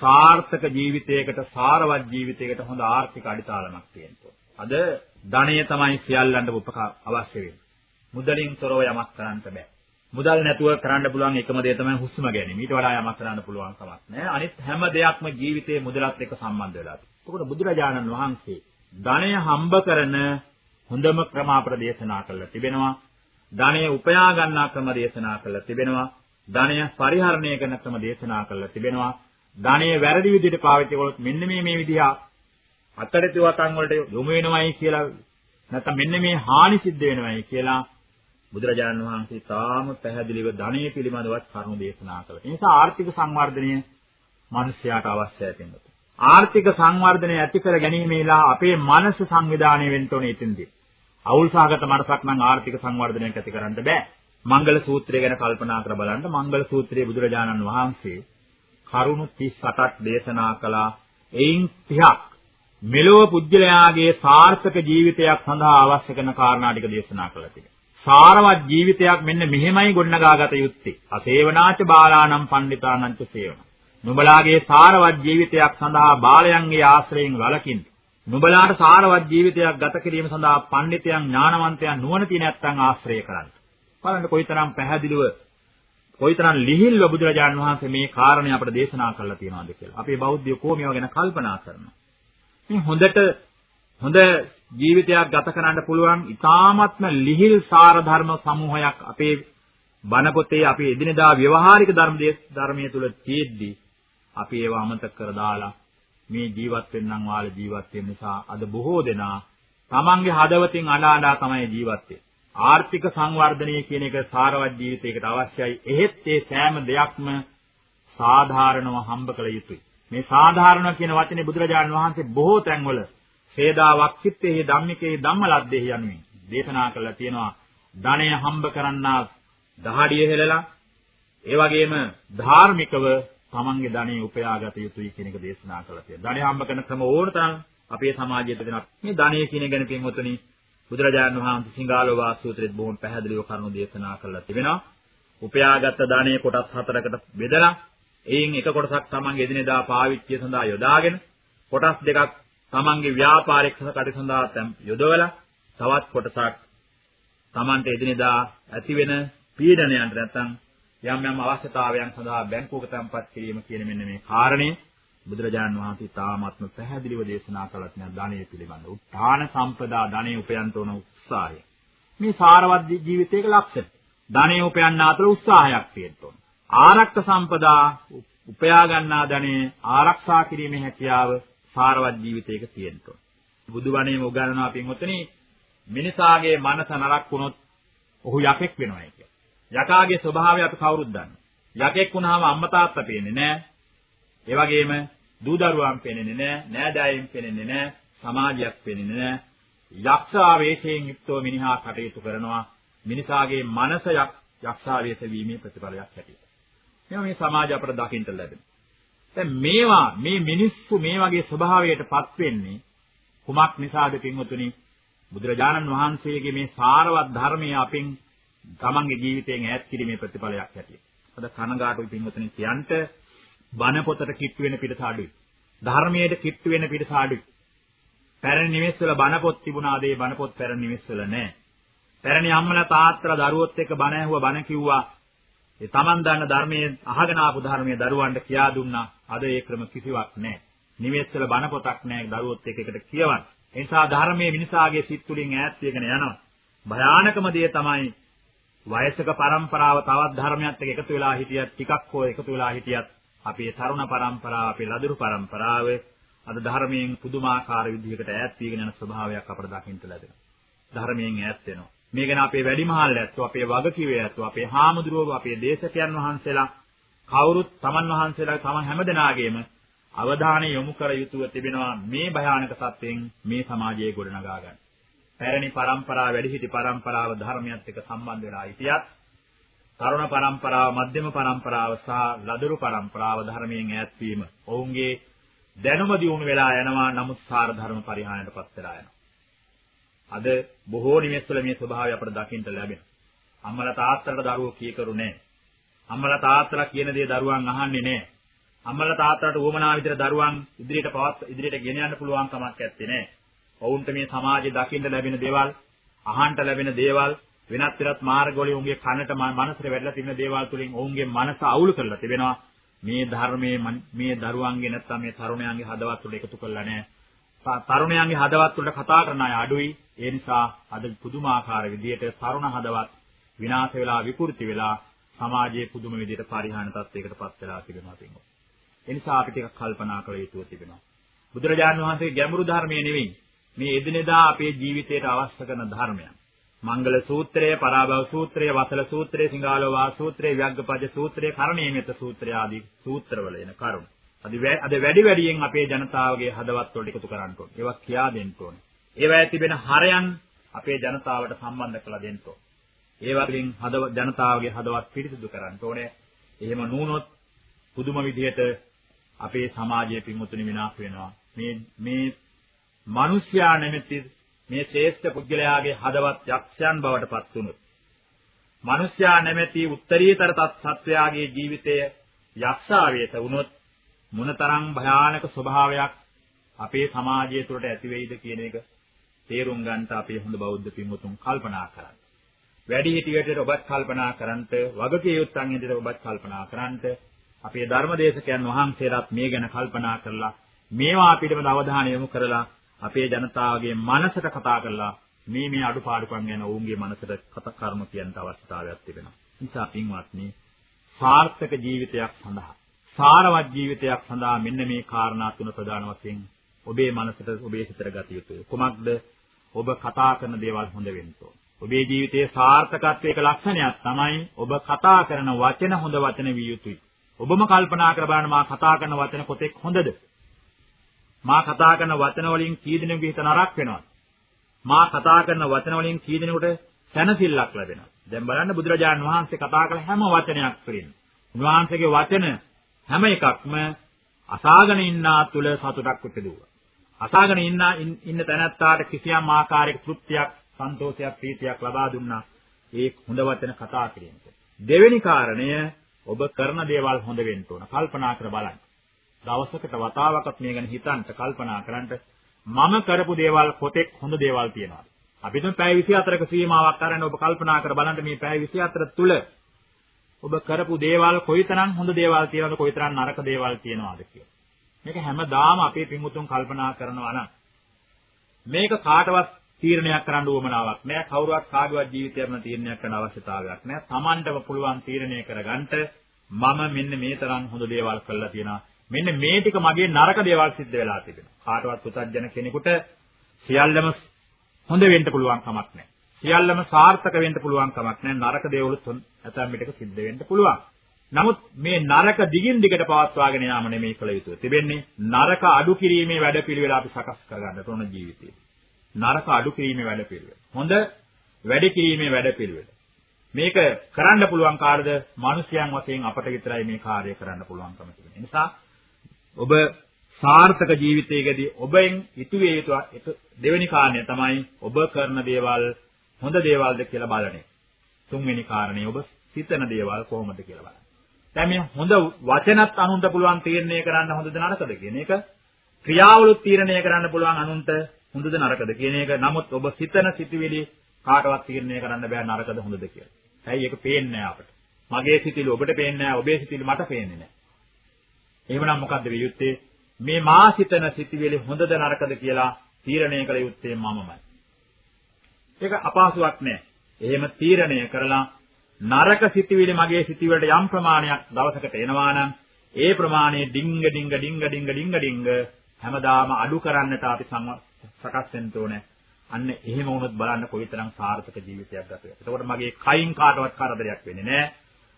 සාර්ථක ජීවිතයකට සාරවත් ජීවිතයකට හොඳ ආර්ථික අඩිතාලමක් තියෙනවා. අද ධනය තමයි සියල්ලන්ට උපකාර අවශ්‍ය වෙන්නේ. මුදලින් තොරව යමක් කරන්න බෑ. මුදල් නැතුව කරන්න පුළුවන් එකම දේ තමයි හුස්ම ගැනීම. ඊට වඩා යමක් කරන්න පුළුවන් කමක් නැහැ. අනිත් හැම දෙයක්ම ජීවිතයේ මුදලත් එක්ක සම්බන්ධ වෙලා තියෙනවා. ඒකට බුදුරජාණන් වහන්සේ ධනය හම්බ කරන හොඳම ක්‍රම අපට දේශනා කළා තිබෙනවා. ධනය උපයා ගන්නා ක්‍රම දේශනා කළා තිබෙනවා. ධනය පරිහරණය කරන ක්‍රම දේශනා කළා තිබෙනවා. ධනය වැරදි විදිහට පාවිච්චි කළොත් මෙන්න මේ මේ විදිහ අතරති වතන් වලට යොමු වෙනවයි කියලා නැත්නම් මෙන්න මේ හානි සිද්ධ වෙනවයි කියලා බුදුරජාණන් වහන්සේ තාම පැහැදිලිව ධනය පිළිබඳවත් කරුණු දේශනා කළා. ඒ නිසා ආර්ථික සංවර්ධනය මිනිස්යාට අවශ්‍යයි කියනවා. ආර්ථික සංවර්ධනය ඇති කර ගැනීමේලා අපේ මනස සංවිධානය වෙන්න ඕනේ ඉතින්දී. අවුල්සහගත මනසක් නම් ආර්ථික සංවර්ධනයක් ඇති කරන්න බෑ. මංගල සූත්‍රය ගැන කල්පනා කර බලන්න මංගල සූත්‍රයේ බුදුරජාණන් වහන්සේ කරුණු 38ක් දේශනා කළා. එයින් 30ක් මෙලොව පුජ්‍යලයාගේ සාර්ථක ජීවිතයක් සඳහා අවශ්‍ය කරන කාරණා ටික දේශනා කළා තිබෙනවා. සාරවත් ජීවිතයක් මෙන්න මෙහෙමයි ගොඩනගාගත යුත්තේ. අසේවනාච බාලානම් පණ්ඩිතානංච සේවන. නුඹලාගේ සාරවත් ජීවිතයක් සඳහා බාලයන්ගේ ආශ්‍රයෙන් වළකින්න. නුඹලාට සාරවත් ජීවිතයක් ගත කිරීම සඳහා පඬිතයන් ඥානවන්තයන් නුවණ තියෙන නැත්නම් ආශ්‍රය කරන්න. බලන්න කොයිතරම් පැහැදිලිව කොයිතරම් ලිහිල්ව බුදුරජාණන් වහන්සේ මේ කාරණේ අපට දේශනා කළා තියෙනවද කියලා. අපේ බෞද්ධයෝ කොහොම ගැන කල්පනා කරනවා. මේ හොඳට හොඳ ජීවිතයක් ගත කරන්න පුළුවන් ඊ타ත්ම ලිහිල් සාර ධර්ම සමූහයක් අපේ බණ පොතේ අපේ එදිනෙදා ව්‍යවහාරික ධර්ම ධර්මයේ තුල තියෙද්දි අපි ඒව අමතක කර දාලා මේ ජීවත් වෙන්නම් වාල ජීවත් වෙන නිසා අද බොහෝ දෙනා තමන්ගේ හදවතින් අනාඩා තමයි ජීවත් වෙන්නේ. ආර්ථික සංවර්ධනය කියන එක සාරවත් ජීවිතයකට අවශ්‍යයි. එහෙත් ඒ සෑම දෙයක්ම සාධාරණව හම්බ කළ යුතුයි. මේ සාධාරණ කියන වචනේ බුදුරජාණන් වහන්සේ බොහෝ තැන්වල සේදාවක් චිත්තේ ධම්මිකේ ධම්මලද්දේ යනුවෙන් දේශනා කළා තියෙනවා. ධනය හම්බ කරන්නා දහඩිය හෙලලා ඒ වගේම ධාර්මිකව තමන්ගේ ධනෙ උපයාගත යුතුයි කියන එක දේශනා කළා තියෙනවා. ධනෙ හම්බ කරන ක්‍රම ඕන තරම් අපේ සමාජයේ තියෙනවා. මේ ධනෙ කියන ගැන පින්වතුනි බුදුරජාණන් වහන්සේ සිංහාලෝ වාසූත්‍රයේ බොහොම පැහැදිලිව කරුණු දේශනා කළා තිබෙනවා. උපයාගත් ධනෙ කොටස් හතරකට බෙදලා එයින් එක කොටසක් තමන්ගේ එදිනෙදා පාවිච්චිය සඳහා යොදාගෙන කොටස් දෙකක් තමන්ගේ ව්‍යාපාරික කටයුතු සඳහා යොදවලා තවත් කොටසක් තමන්ට එදිනෙදා ඇතිවෙන පීඩනයන්ට නැත්නම් යම් යම් අවශ්‍යතාවයන් සඳහා බැංකුවක තැන්පත් කිරීම කියන මෙන්න මේ කාරණේ බුදුරජාණන් වහන්සේ තාමත්ම පැහැදිලිව දේශනා කළත් නෑ ධනෙ පිළිබඳ. උත්හාන සම්පදා ධනෙ උපයන්ට උන උත්සාහය. මේ සාරවත් ජීවිතයක ලක්ෂණ. ධනෙ උපයන්න අතර උත්සාහයක් තියෙන්න ඕන. ආරක්ෂ සම්පදා උපයා ගන්නා ධනෙ ආරක්ෂා කිරීමේ හැකියාව සාරවත් ජීවිතයක තියෙන්න ඕන. බුදුබණේම උගන්වනවා පින්වතුනි මිනිසාගේ මනස නරක් වුණොත් ඔහු යකෙක් වෙනවා කියලා. යකාගේ ස්වභාවය අපි කවුරුත් දන්නවා. යකෙක් වුණාම අම්මා තාත්තා පේන්නේ නැහැ. ඒ වගේම දූ දරුවන් පේන්නේ නැහැ, නෑදෑයන් පේන්නේ නැහැ, සමාජයක් පේන්නේ නැහැ. යක්ෂාවේශයෙන් යුක්තව මිනිහා කටයුතු කරනවා. මිනිසාගේ මනස යක්ෂාවේශ වීමේ ප්‍රතිඵලයක් හැටියට. මේවා මේ සමාජ අපට දකින්න ලැබෙනවා. දැන් මේවා මේ මිනිස්සු මේ වගේ ස්වභාවයටපත් වෙන්නේ කුමක් නිසාද පින්වතුනි? බුදුරජාණන් වහන්සේගේ මේ සාරවත් ධර්මය අපින් තමන්ගේ ජීවිතයෙන් ඈත් කිරීමේ ප්‍රතිඵලයක් හැටියට. අද කනගාටුයි පින්වතුනි කියන්ට බණ පොතට කිට්ටු වෙන පිටස අඩුයි. ධර්මයට කිට්ටු වෙන පිටස අඩුයි. පැරණි නිවෙස්වල බණ පොත් තිබුණාද ඒ බණ පොත් පැරණි නිවෙස්වල නැහැ. පැරණි අම්මලා තාත්තලා දරුවොත් එක්ක බණ ඇහුවා බණ කිව්වා. ඒ Taman දන්න ධර්මයේ අහගෙන ආපු ධර්මයේ දරුවන්ට කියා දුන්නා. අද ඒ ක්‍රම කිසිවක් නැහැ. නිවෙස්වල බණ පොතක් නැහැ දරුවොත් එක්ක එකට කියවන්න. ඒ නිසා ධර්මයේ මිනිසාගේ සිත් තුළින් ඈත් වෙගෙන යනවා. භයානකම දේ තමයි වයසක પરම්පරාව තවත් ධර්මයක් එක්ක එකතු වෙලා හිටියත් ටිකක් හෝ එකතු වෙලා හිටියත් අපේ තරුණ පරම්පරාව, අපේ ලදරු පරම්පරාව අද ධර්මයෙන් පුදුමාකාර විදිහකට ඈත් වීගෙන යන ස්වභාවයක් අපට දකින්න ලැබෙනවා. ධර්මයෙන් ඈත් වෙනවා. මේ ගැන අපේ වැඩිමහල් ඇත්තෝ, අපේ වගකිවේ ඇත්තෝ, අපේ හාමුදුරුවෝ, අපේ දේශකයන් වහන්සේලා කවුරුත් තමන් වහන්සේලා තම හැමදෙනාගේම අවධානය යොමු කර යුතුව තිබෙනවා මේ භයානක සත්‍යයෙන් මේ සමාජයේ ගොඩනගා ගන්න. පැරණි પરම්පරා වැඩිහිටි પરම්පරාව ධර්මයත් එක්ක සම්බන්ධ වෙලා ඉතියත් තරුණ පරම්පරාව, මධ්‍යම පරම්පරාව සහ ලදරු පරම්පරාව ධර්මයෙන් ඈත් වීම ඔවුන්ගේ දැනුම දියුණු වෙලා යනවා නමුත් සාර ධර්ම පරිහානියටපත් වෙලා යනවා. අද බොහෝ නිමෙස්වල මේ ස්වභාවය අපට දකින්න ලැබෙනවා. අම්මලා තාත්තලාට දරුවෝ කීකරු නැහැ. අම්මලා තාත්තලා කියන දේ දරුවන් අහන්නේ නැහැ. අම්මලා තාත්තලාට උවමනා විතර දරුවන් ඉදිරියට පවත් ඉදිරියට ගෙන යන්න පුළුවන් කමක් නැත්තේ නේ. ඔවුන්ට මේ සමාජයේ දකින්න ලැබෙන දේවල්, අහන්න ලැබෙන දේවල්, වෙනත් වෙනත් මාර්ගවලින් උන්ගේ කනට මනසට වැටලා තිබෙන දේවල් තුලින් ඔවුන්ගේ මනස අවුල් කරලා තිබෙනවා. මේ ධර්මයේ මේ දරුවන්ගේ නැත්තම් මේ තරුණයන්ගේ හදවත් වල එකතු කරලා නැහැ. තරුණයන්ගේ හදවත් වලට කතා කරන අය අඩුයි. ඒ නිසා අද පුදුමාකාර විදියට තරුණ හදවත් විනාශ වෙලා විකෘති වෙලා සමාජයේ පුදුම විදියට පරිහාන තත්යකටපත් වෙලා තිබෙනවා පින්වත්. ඒ නිසා අපි ටිකක් කල්පනා කළ යුතුව තිබෙනවා. බුදුරජාණන් වහන්සේ ගැඹුරු ධර්මයේ නෙවෙයි මේ එදිනෙදා අපේ ජීවිතයට අවශ්‍ය කරන ධර්මයන්. මංගල සූත්‍රය, පරාභව සූත්‍රය, වසල සූත්‍රය, සිංහාලෝවා සූත්‍රය, ව්‍යග්ගපද සූත්‍රය, කරණීයමෙත සූත්‍රය ආදී සූත්‍රවල එන කරුණු. අද වැඩි වැඩියෙන් අපේ ජනතාවගේ හදවත් වලට එකතු කරන්න ඕනේ. ඒවා කියා දෙන්න ඕනේ. ඒවා තිබෙන හරයන් අපේ ජනතාවට සම්බන්ධ කරලා දෙන්න ඕනේ. ඒ වගේම හදව ජනතාවගේ හදවත් පිරිසිදු කරන්න ඕනේ. එහෙම නුනොත් පුදුම විදිහට අපේ සමාජයේ පින්වතුනි විනාශ වෙනවා. මේ මේ මිනිස්යා නැමැති මේ ශ්‍රේෂ්ඨ පුද්ගලයාගේ හදවත් යක්ෂයන් බවට පත් වුණොත් මිනිස්යා නැමැති උත්තරීතර තත්ත්වයාගේ ජීවිතය යක්ෂාවේත වුණොත් මොනතරම් භයානක ස්වභාවයක් අපේ සමාජය තුළට ඇති වෙයිද කියන එක තේරුම් ගන්නට අපේ හොඳ බෞද්ධ පින්වතුන් කල්පනා කරන්න. වැඩි හිටියට ඔබත් කල්පනා කරන්ට වගකීම් යුක්තන් ඉදිරියට ඔබත් කල්පනා කරන්ට අපේ ධර්මදේශකයන් වහන්සේලාත් මේ ගැන කල්පනා කරලා මේවා පිළිබඳ අවධානය යොමු කරලා අපේ ජනතාවගේ මනසට කතා කරලා මේ මේ අඩුපාඩුකම් ගැන ඔවුන්ගේ මනසට කතා කරමු කියන අවස්ථාවක් තිබෙනවා. නිසා පින්වත්නි සාර්ථක ජීවිතයක් සඳහා සාරවත් ජීවිතයක් සඳහා මෙන්න මේ කාරණා තුන ප්‍රධාන වශයෙන් ඔබේ මනසට ඔබේ සිතට ගත යුතුයි. කුමක්ද? ඔබ කතා කරන දේවල් හොඳ වෙන්න ඔබේ ජීවිතයේ සාර්ථකත්වයක ලක්ෂණයක් තමයි ඔබ කතා කරන වචන හොඳ වචන විය යුතුයි. ඔබම කල්පනා කර බලන්න මා කතා කරන වචන කොතෙක් හොඳද? මා කතා කරන වචන වලින් කී දෙනෙකුගේ හිත නරක වෙනවද? මා කතා කරන වචන වලින් කී දෙනෙකුට සැනසෙල්ලක් ලැබෙනවද? දැන් බලන්න බුදුරජාණන් වහන්සේ කතා කළ හැම වචනයක් තුළින් උන්වහන්සේගේ වචන හැම එකක්ම අසාගෙන ඉන්නා තුල සතුටක් උපදෙව්වා. අසාගෙන ඉන්න ඉන්න තැනැත්තාට කිසියම් ආකාරයක තෘප්තියක්, සන්තෝෂයක්, ප්‍රීතියක් ලබා දුන්නා. ඒ හොඳ වචන කතා කිරීමට. දෙවෙනි කාරණය ඔබ කරන දේවල් හොඳ වෙන්න ඕන. කල්පනා කර බලන්න. දවසකට වතාවකත් මේ ගැන හිතන්න කල්පනා කරන්න මම කරපු දේවල් කොතෙක් හොඳ දේවල් තියෙනවද? අපි තුන් පැය 24ක සීමාවක් අරගෙන ඔබ කල්පනා කර බලන්න මේ පැය 24 තුල ඔබ කරපු දේවල් කොයිතරම් හොඳ දේවල් තියෙනවද කොයිතරම් නරක දේවල් තියෙනවද කියලා. මේක හැමදාම අපේ පින්වුතුන් කල්පනා කරනවා නම් මේක කාටවත් තීරණයක් කරන්න උවමනාවක් නෑ කවුරුවත් කාගේවත් ජීවිතයම තීරණයක් කරන්න අවශ්‍යතාවයක් නෑ Tamanටම පුළුවන් තීරණය කරගන්න මම මෙන්න මේ තරම් හොඳ දේවල් කළා තියෙනවා මෙන්න මේ ටික මගේ නරක දේවල් සිද්ධ වෙලා තිබෙනවා කාටවත් පුතත්ජන කෙනෙකුට සියල්ලම හොඳ වෙන්න පුළුවන් කමක් නෑ සියල්ලම සාර්ථක වෙන්න පුළුවන් කමක් නෑ නරක දේවලුත් ඇතැම් විටක සිද්ධ වෙන්න පුළුවන් නමුත් මේ නරක දිගින් දිගට පවත්වාගෙන යාම නෙමෙයි කළ යුතු. තිබෙන්නේ නරක අඩු කිරීමේ වැඩපිළිවෙල අපි සකස් කරගන්න තෝරන ජීවිතේ. නරක අඩු කිරීමේ වැඩපිළිවෙල. හොඳ වැඩි කිරීමේ වැඩපිළිවෙල. මේක කරන්න පුළුවන් කාර්යද මිනිසයන් වශයෙන් අපට විතරයි මේ කාර්යය කරන්න පුළුවන්කම තිබෙන්නේ. නිසා ඔබ සාර්ථක ජීවිතයකදී ඔබෙන් ඉතුවේ යුතු දෙවෙනි කාරණය තමයි ඔබ කරන දේවල් හොඳ දේවල්ද කියලා බලන එක. තුන්වෙනි කාරණය ඔබ සිතන දේවල් කොහොමද කියලා බලන්න. දැන් මේ හොඳ වචනත් අනුන්ට පුළුවන් තීරණය කරන්න හොඳද නරකද කියන එක ක්‍රියාවලුත් තීරණය කරන්න පුළුවන් අනුන්ට හොඳද නරකද කියන එක නමුත් ඔබ සිතන සිතුවිලි කාටවත් තීරණය කරන්න බෑ නරකද හොඳද කියලා. ඇයි ඒක පේන්නේ නැහැ අපට. මගේ සිතිවිලි ඔබට පේන්නේ නැහැ ඔබේ සිතිවිලි මට පේන්නේ නැහැ. එහෙමනම් මොකද්ද වෙ යුත්තේ? මේ මා සිතන සිතිවිලි හොඳද නරකද කියලා තීරණය කළ යුත්තේ මමමයි. ඒක අපහසුයක් නෑ. එහෙම තීරණය කරලා නරක සිතිවිලි මගේ සිතිවිලට යම් ප්‍රමාණයක් දවසකට එනවා නම් ඒ ප්‍රමාණය ඩිංග ඩිංග ඩිංග ඩිංග ඩිංග ඩිංග හැමදාම අඩු කරන්නට අපි සකස් වෙන්න ඕනේ. අන්න එහෙම වුණොත් බලන්න කොයිතරම් සාර්ථක ජීවිතයක් ගත වෙනවද. එතකොට මගේ කයින් කාටවත් කරදරයක් වෙන්නේ නැහැ.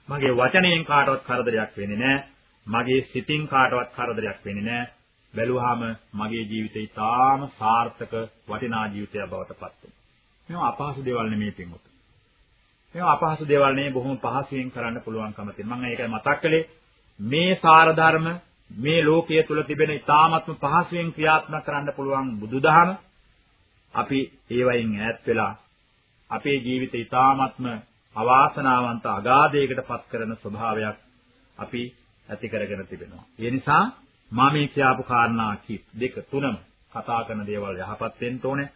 මගේ වචනයෙන් කාටවත් කරදරයක් වෙන්නේ නැහැ. මගේ සිතින් කාටවත් කරදරයක් වෙන්නේ නැහැ. බැලුවාම මගේ ජීවිතය ඉතාම සාර්ථක වටිනා ජීවිතයක් බවට පත් වෙනවා. මේවා අපහසු දේවල් නෙමෙයි පින්වතුනි. මේවා අපහසු දේවල් නෙවෙයි බොහොම පහසුවෙන් කරන්න පුළුවන්කම තියෙන. මම ඒකයි මතක් කළේ මේ සාර ධර්ම මේ ලෝකයේ තුල තිබෙන ඊ타ත්ම පහසුවෙන් ක්‍රියාත්මක කරන්න පුළුවන් බුදුදහම අපි ඒවයින් ඈත් වෙලා අපේ ජීවිතය ඊ타ත්ම අවාසනාවන්ත අගාධයකට පත් කරන ස්වභාවයක් අපි ඇති කරගෙන තිබෙනවා. ඒ නිසා මා මේ කියාපු කාරණා කි දෙක තුනම කතා කරන දේවල් යහපත් වෙන්න ඕනේ.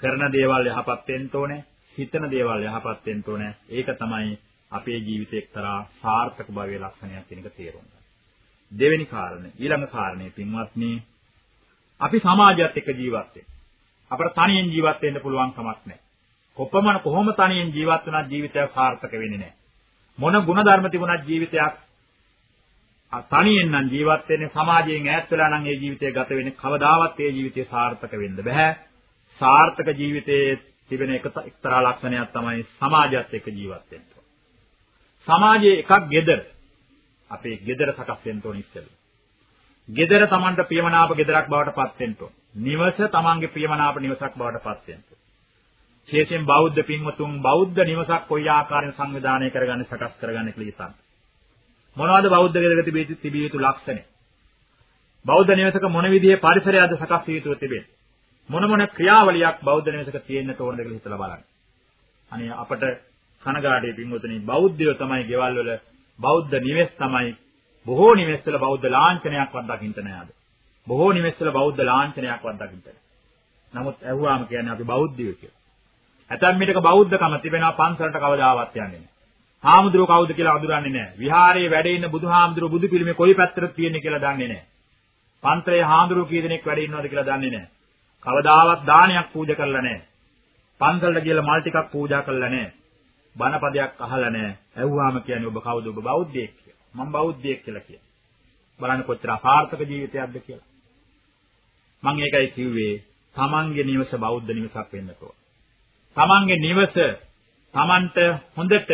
කරන දේවල් යහපත් වෙන්න ඕනේ. හිතන දේවල් යහපත් වෙන්න ඕනේ. ඒක තමයි අපේ ජීවිතේ එක්තරා සාර්ථක භාවයේ ලක්ෂණයක් කියන එක තේරුම් ගන්න. දෙවෙනි කාරණේ ඊළඟ කාරණේ පින්වත්නි අපි සමාජයත් එක්ක ජීවත් වෙන්න. අපට තනියෙන් ජීවත් වෙන්න පුළුවන් කමක් නැහැ. කොපමණ කොහොම තනියෙන් ජීවත් වුණත් ජීවිතයක් සාර්ථක වෙන්නේ නැහැ. මොන ಗುಣධර්ම තිබුණත් ජීවිතයක් තනියෙන් නම් ජීවත් වෙන්නේ සමාජයෙන් ඈත් වෙලා නම් ඒ ජීවිතය ගත වෙන්නේ කවදාවත් ඒ ජීවිතය සාර්ථක වෙන්න බෑ. සාර්ථක ජීවිතයේ තිබෙන එක එක්තරා ලක්ෂණයක් තමයි සමාජයත් එක්ක ජීවත් වෙන්න. සමාජයේ එකක් gedara. අපේ gedara සකස් වෙන්න ඕන ඉස්සෙල්ලා. gedara Tamanට ප්‍රියමනාප gedarak බවට පත් වෙන්න ඕන. නිවස Tamanගේ ප්‍රියමනාප නිවසක් බවට පත් වෙන්න ඕන. විශේෂයෙන් බෞද්ධ පින්වතුන් බෞද්ධ නිවසක් කොයි ආකාරයෙන් සංවිධානය කරගන්න සකස් කරගන්න කියලා හිතන්න. මොනවද බෞද්ධ ගෙදරක තිබිය යුතු ලක්ෂණ? බෞද්ධ නිවසක මොන විදිහේ පරිසරයක්ද සකස් වී යුතුව තිබෙන්නේ? මොන මොන ක්‍රියාවලියක් බෞද්ධ නිවසක තියෙන්න ඕනද කියලා හිතලා බලන්න. අනේ අපට කනගාටුයි පින්වතුනි බෞද්ධයෝ තමයි ගෙවල් වල බෞද්ධ නිවෙස් තමයි බොහෝ නිවෙස් වල බෞද්ධ ලාංඡනයක්වත් දකින්න නෑ අද. බොහෝ නිවෙස් වල බෞද්ධ ලාංඡනයක්වත් දකින්න නෑ. නමුත් ඇහුවාම කියන්නේ අපි බෞද්ධයෝ කියලා. ඇතැම් මිටක බෞද්ධකම තිබෙනවා පන්සලට කවදාවත් යන්නේ නෑ. හාමුදුරුවෝ කවුද කියලා අඳුරන්නේ නෑ. විහාරයේ වැඩ ඉන්න බුදුහාමුදුරුවෝ බුදු පිළිමේ කොයි පැත්තටද තියෙන්නේ කියලා දන්නේ නෑ. පන්සලේ හාමුදුරුවෝ කී දෙනෙක් වැඩ ඉන්නවද කියලා දන්නේ නෑ. කවදාවත් දානයක් පූජා කරලා නෑ. පන්සලට ගිහලා මල් ටිකක් පූජා කරලා නෑ. බණපදයක් අහලා නැහැ. ඇහුවාම කියන්නේ ඔබ කවුද? ඔබ බෞද්ධයෙක් කියලා. මම බෞද්ධයෙක් කියලා කියනවා. බලන්න කොච්චර අසාර්ථක ජීවිතයක්ද කියලා. මම ඒකයි කිව්වේ තමන්ගේ නිවස බෞද්ධ නිවසක් වෙන්න ඕන. තමන්ගේ නිවස තමන්ට හොඳට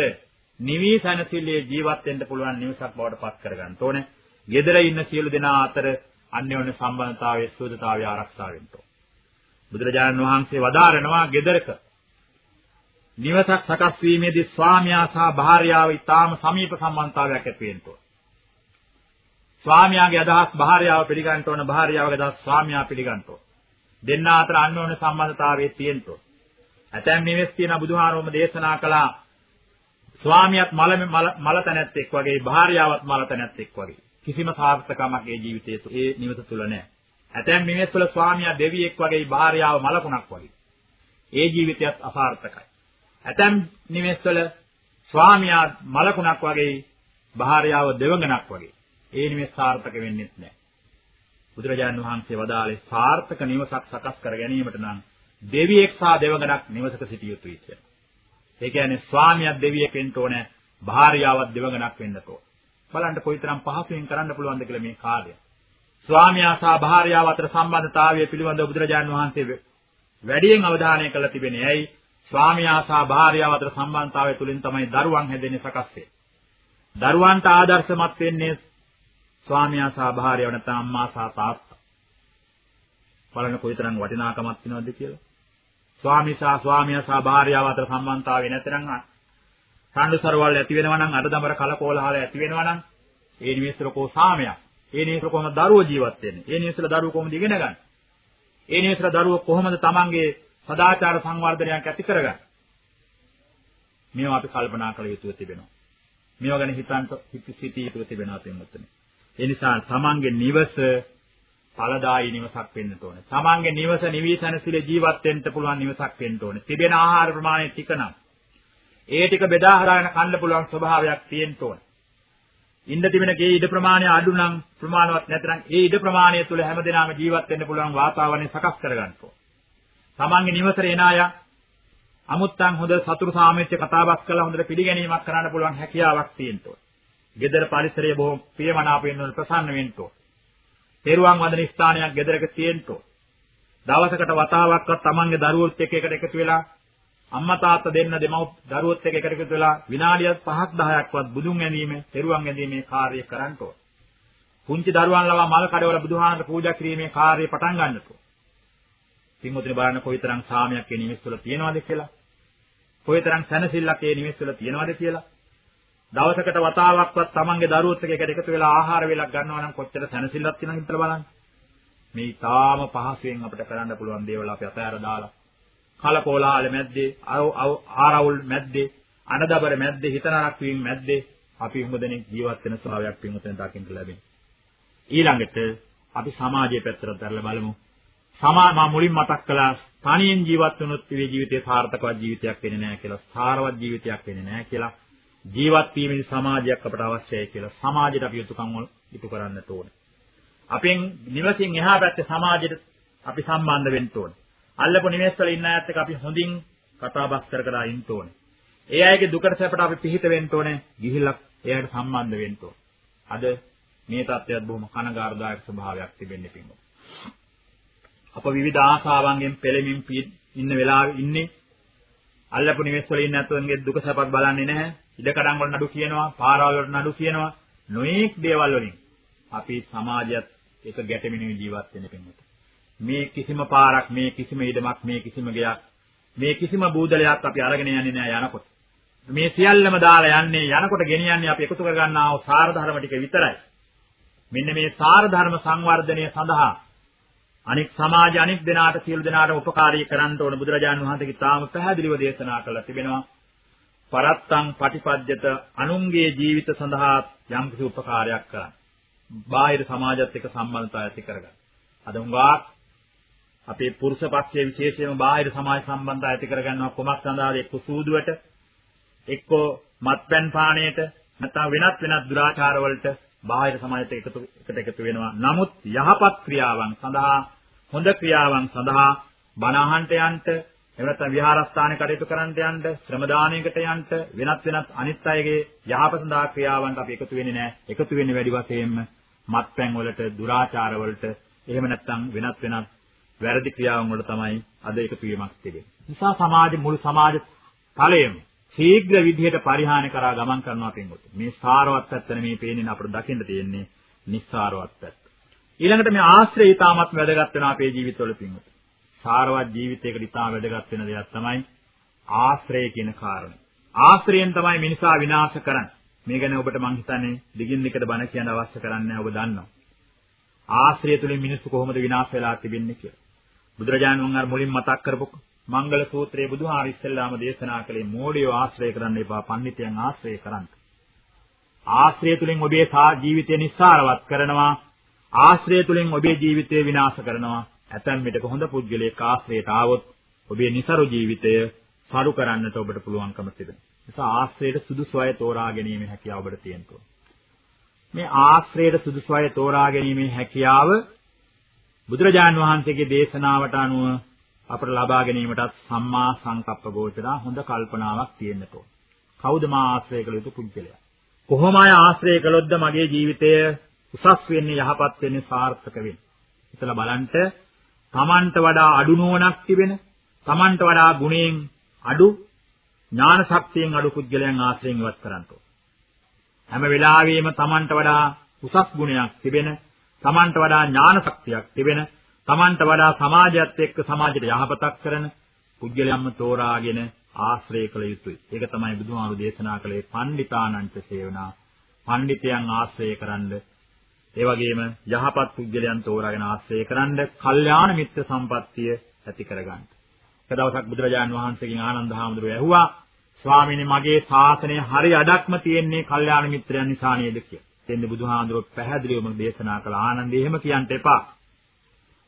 නිවිසනසිලියේ ජීවත් වෙන්න පුළුවන් නිවසක් බවට පත් කරගන්න ඕනේ. gedara ඉන්න සියලු දෙනා අතර අන්‍යෝන්‍ය සම්බන්ධතාවයේ සුවදතාවය ආරක්ෂා වෙන්න ඕන. බුදුරජාණන් වහන්සේ වදාරනවා gedarක නිවසක් සකස් වීමේදී ස්වාමියා සහ භාර්යාව ඊටාම සමීප සම්බන්ධතාවයක් ඇති වෙන්න ඕන. ස්වාමියාගේ අදහස් භාර්යාව පිළිගන්න ඕන, භාර්යාවගේ අදහස් ස්වාමියා පිළිගන්න ඕන. දෙන්න අතර අන්‍යෝන්‍ය සම්බන්ධතාවයේ තියෙන්න ඕන. ඇතැම් නිවෙස් තියෙන බුදුහාරෝම දේශනා කළා ස්වාමියාත් මල මල තැනැත්තෙක් වගේ, භාර්යාවත් මල තැනැත්තෙක් වගේ. කිසිම සාර්ථකමක් ඒ ජීවිතයේ ඒ නිවස තුල නැහැ. ඇතැම් නිවෙස් වල ස්වාමියා දෙවියෙක් වගේ, භාර්යාව මලකුණක් වගේ. ඒ ජීවිතයත් අසාර්ථකයි. ඇතැම් නිවෙස්වල ස්වාමියා මලකුණක් වගේ භාර්යාව දෙවඟනක් වගේ. ඒ නිවෙස් සාර්ථක වෙන්නේ නැහැ. බුදුරජාණන් වහන්සේ වදාළේ සාර්ථක නිවසක් සකස් කර ගැනීමට නම් දෙවියෙක් සහ දෙවඟනක් නිවසක සිටිය යුතුයි කියලා. ඒ කියන්නේ ස්වාමියාත් දෙවියෙක් වෙන්න ඕනේ, භාර්යාවත් දෙවඟනක් වෙන්න ඕනේ. බලන්න කොයිතරම් පහසුවෙන් කරන්න පුළුවන්ද කියලා මේ කාර්යය. ස්වාමියා සහ භාර්යාව අතර සම්බන්ධතාවය පිළිබඳව බුදුරජාණන් වහන්සේ වැඩියෙන් අවධානය කළ තිබෙනේ. ඇයි? ස්වාමියා සහ භාර්යාව අතර සම්බන්ධතාවය තුලින් තමයි දරුවන් හැදෙන්නේ සකස් වෙන්නේ. දරුවන්ට ආදර්ශමත් වෙන්නේ ස්වාමියා සහ භාර්යාව නැත්නම් අම්මා සහ තාත්තා. බලන්න කොයිතරම් වටිනාකමක් තියෙනවද කියලා. ස්වාමී සහ ස්වාමියා සහ භාර්යාව අතර සම්බන්ධතාවය නැත්නම් සාඬුසරවල් ඇති වෙනවා නම් අඩදමර කලකෝලහල ඇති වෙනවා නම් ඒ නිවෙස්වල කෝ සාමයක්. ඒ නිවෙස්වල කොහොමද දරුවෝ ජීවත් වෙන්නේ? ඒ නිවෙස්වල දරුවෝ කොහොමද ඉගෙන ගන්නේ? ඒ නිවෙස්වල දරුවෝ කොහොමද තමන්ගේ සදාචාර සංවර්ධනයක් ඇති කරගන්න. මේවා අපි කල්පනා කළ යුතුව තිබෙනවා. මේවා ගැන හිතන්ට සිටී යුතුව තිබෙනවා තෙන්නතනේ. ඒ නිසා තමන්ගේ නිවස ඵලදායී නිවසක් වෙන්න ඕනේ. තමන්ගේ නිවස නිවිසනසිලේ ජීවත් වෙන්න පුළුවන් නිවසක් වෙන්න ඕනේ. තිබෙන ආහාර ප්‍රමාණය ටික නම් ඒ ටික බෙදා හදාගෙන කන්න පුළුවන් ස්වභාවයක් තියෙන්න ඕනේ. ඉන්න තිබෙන ගේ ඉඩ ප්‍රමාණය අඩු නම් ප්‍රමාණවත් නැත්නම් ඒ ඉඩ ප්‍රමාණය තුළ හැමදෙනාම ජීවත් වෙන්න පුළුවන් වාතාවරණය සකස් කරගන්න ඕනේ. තමන්ගේ නිවසට එන අය අමුත්තන් හොඳ සතුරු සාමිච්ච කතාබස් කරලා හොඳට පිළිගැනීමක් කරන්න පුළුවන් හැකියාවක් තියෙන්න ඕන. ගෙදර පරිසරය බොහොම ප්‍රියමනාප වෙන්න ඕන ප්‍රසන්න වෙන්න ඕන. තෙරුවන් වදන ස්ථානයක් ගෙදරක තියෙන්න ඕන. දවසකට වතාවක්වත් තමන්ගේ දරුවොත් එක්ක එකට එකතු වෙලා අම්මා තාත්තා දෙන්න දෙමව් දරුවොත් එක්ක එකට එකතු වෙලා විනාඩියක් 5ක් 10ක්වත් බුදුන් ඇඳීමේ තෙරුවන් ඇඳීමේ කාර්යය කරන්න ඕන. පුංචි දරුවන් ලවා මල් කඩවල බුදුහාමර පූජා කිරීමේ කාර්යය පටන් ගන්නට ඕන. පින්වතුනි බලන්න කොයිතරම් සාමයක් ඒ නිවෙස් වල තියෙනවද කියලා. කොයිතරම් සැනසෙල්ලක් ඒ නිවෙස් වල තියෙනවද කියලා. දවසකට වතාවක්වත් Tamange දරුවොත් එක්ක එකට එකතු වෙලා ආහාර වේලක් ගන්නවා නම් කොච්චර සැනසෙල්ලක් තියෙනවද කියලා බලන්න. මේ ඊටාම පහසුවෙන් අපිට කරන්න පුළුවන් දේවල් අපි අතෑර දාලා කලකෝලාහල මැද්දේ ආරවුල් මැද්දේ අනදබර මැද්දේ හිතනරක් වීම මැද්දේ අපි හුඟදෙනෙක් ජීවත් වෙන ස්වභාවයක් පින්වතුන් දකින්න ලැබෙනවා. ඊළඟට අපි සමාජයේ පැත්තට දැරලා බලමු. සමා මා මුලින් මතක් කළා තනියෙන් ජීවත් වුණොත් මේ ජීවිතේ සාර්ථකවත් ජීවිතයක් වෙන්නේ නැහැ කියලා, සාරවත් ජීවිතයක් වෙන්නේ නැහැ කියලා. ජීවත් වීමේ සමාජයක් අපට අවශ්‍යයි කියලා සමාජයට අපි යුතුයකම් වල ඉටු කරන්නට ඕනේ. අපෙන් නිවසින් එහා පැත්තේ සමාජයට අපි සම්බන්ධ වෙන්න ඕනේ. අල්ලපු නිවෙස් වල ඉන්න අයත් එක්ක අපි හොඳින් කතා බස් කර කර ඉන්න ඕනේ. ඒ අයගේ දුකට සැපට අපි පිහිට වෙන්න ඕනේ. ගිහිල්ලා එයාට සම්බන්ධ වෙන්න ඕනේ. අද මේ தත්ත්වයක් බොහොම කනගාටුදායක ස්වභාවයක් තිබෙන්නේ පින්වතුනි. අප විවිධ ආශාවන්ගෙන් පෙළෙමින් ඉන්න වෙලාවෙ ඉන්නේ අල්ලපු නිවෙස් වල ඉන්න ඇතුන්ගේ දුක සැපක් බලන්නේ නැහැ. ඉඩකඩම් වල නඩු කියනවා, පාරවල් වල නඩු කියනවා. නොඑක් දේවල් වලින් අපි සමාජයත් එක ගැටෙමින් ජීවත් වෙන පින්වත. මේ කිසිම පාරක්, මේ කිසිම ඉඩමක්, මේ කිසිම ගයක්, මේ කිසිම බූදලයක් අපි අරගෙන යන්නේ නැහැ යනකොට. මේ සියල්ලම දාලා යන්නේ යනකොට ගෙනියන්නේ අපි එකතු කරගන්නා වූ සාර ධර්ම ටික විතරයි. මෙන්න මේ සාර ධර්ම සංවර්ධනය සඳහා අනික් සමාජ අනික් දෙනාට සියලු දෙනාට උපකාරී කරන්න ඕන බුදුරජාණන් වහන්සේගේ තාම පැහැදිලිව දේශනා කළා තිබෙනවා. පරත්තං පටිපද්‍යත අනුන්ගේ ජීවිත සඳහා යම් කිසි උපකාරයක් කරන්න. බාහිර සමාජයත් එක්ක සම්බන්ධතාවය ඇති කරගන්න. අද උංගා අපේ පුරුෂ පක්ෂයේ විශේෂයෙන්ම බාහිර සමාජ සම්බන්ධතාවය ඇති කරගන්නවා කොමක් සඳහාද එක්ක සූදුවට එක්ක මත්පැන් පානයට නැත්නම් වෙනත් වෙනත් දුරාචාර වලට බාහිර සමාජයට එකතු එකට එකතු වෙනවා. නමුත් යහපත් ක්‍රියාවන් සඳහා හොඳ ක්‍රියාවන් සඳහා බණ අහන්නට යන්න, එහෙම නැත්නම් විහාරස්ථාන කටයුතු කරන්නට යන්න, ශ්‍රම දානයකට යන්න, වෙනත් වෙනත් අනිත් අයගේ යහපත සඳහා ක්‍රියාවන්ට අපි එකතු වෙන්නේ නැහැ. එකතු වෙන්නේ වැඩි වශයෙන්ම මත්පැන් වලට, දුරාචාර වලට, එහෙම නැත්නම් වෙනත් වෙනත් වැරදි ක්‍රියාවන් වල තමයි අද එකතු වීමක් තිබෙන්නේ. නිසා සමාජ මුළු සමාජ ඵලයම ශීඝ්‍ර විදිහට පරිහානි කරා ගමන් කරනවා පින්වතුනි. මේ සාරවත් පැත්තනේ මේ පේන්නේ අපිට දකින්න තියෙන්නේ නිස්සාරවත් පැත්ත. ඊළඟට මේ ආශ්‍රය ඊටමත් වැදගත් වෙනවා අපේ ජීවිතවල පින්වතුනි. සාරවත් ජීවිතයකට ඊටම වැදගත් වෙන දෙයක් තමයි ආශ්‍රය කියන කාරණේ. ආශ්‍රයෙන් තමයි මිනිසා විනාශ කරන්නේ. මේ ගැන ඔබට මං හිතන්නේ දිගින් දිගට බණ කියන්න අවශ්‍ය කරන්නේ ඔබ දන්නවා. ආශ්‍රය තුලින් මිනිස්සු කොහොමද විනාශ වෙලා තිබෙන්නේ කියලා. බුදුරජාණන් වහන්සේ මුලින් මතක් කරපු මංගල සූත්‍රයේ බුදුහාර ඉස්සෙල්ලාම දේශනා කළේ මෝඩියෝ ආශ්‍රය කරන්න එපා පඬිතයන් ආශ්‍රය කරන්න. ආශ්‍රය තුලින් ඔබේ සා ජීවිතය නිස්සාරවත් කරනවා. ආශ්‍රය තුලින් ඔබේ ජීවිතය විනාශ කරනවා. ඇතැම් විටක හොඳ පුද්ගලයෙක් ආශ්‍රයයට ආවොත් ඔබේ નિසරු ජීවිතය සරු කරන්නට ඔබට පුළුවන්කම තිබෙනවා. නිසා ආශ්‍රයයට සුදුසු අය තෝරා ගැනීම හැකියාව ඔබට තියෙනවා. මේ ආශ්‍රයයට සුදුසු අය තෝරා ගැනීමේ හැකියාව බුදුරජාන් වහන්සේගේ දේශනාවට අනුව අපට ලබා ගැනීමටත් සම්මා සංකප්ප ගෝචරා හොඳ කල්පනාවක් තියෙන්න ඕන. කවුද මා ආශ්‍රය කළ යුතු පුද්ගලයා? කොහොම අය ආශ්‍රය කළොත්ද මගේ ජීවිතය උසස් වෙන්නේ යහපත් වෙන්නේ සාර්ථක වෙන්නේ? හිතලා බලන්න තමන්ට වඩා අඩු නුවණක් තිබෙන, තමන්ට වඩා ගුණයෙන් අඩු ඥාන ශක්තියෙන් අඩු පුද්ගලයන් ආශ්‍රයෙන් ඉවත් කරන්න ඕන. හැම වෙලාවෙම තමන්ට වඩා උසස් ගුණයක් තිබෙන, තමන්ට වඩා ඥාන ශක්තියක් තිබෙන Tamanට වඩා සමාජයත් එක්ක සමාජයට යහපතක් කරන පුද්ගලයන්ම තෝරාගෙන ආශ්‍රය කළ යුතුයි. ඒක තමයි බුදුහාමුදුරු දේශනා කළේ පණ්ඩිතානංච සේවනා. පණ්ඩිතයන් ආශ්‍රය කරන්ද ඒ වගේම යහපත් පුද්ගලයන් තෝරාගෙන ආශ්‍රය කරන්ද කල්යාණ මිත්‍ර සම්පත්තිය ඇති කරගන්න. එක දවසක් බුදුරජාන් වහන්සේගෙන් ආනන්ද හාමුදුරුවෝ ඇහුවා ස්වාමීනි මගේ ශාසනය හරි අඩක්ම තියෙන්නේ කල්යාණ මිත්‍රයන් නිසා නේද කියලා. එතෙන්ද බුදුහාමුදුරුවෝ පැහැදිලිවම දේශනා කළ ආනන්ද එහෙම කියන්න එපා.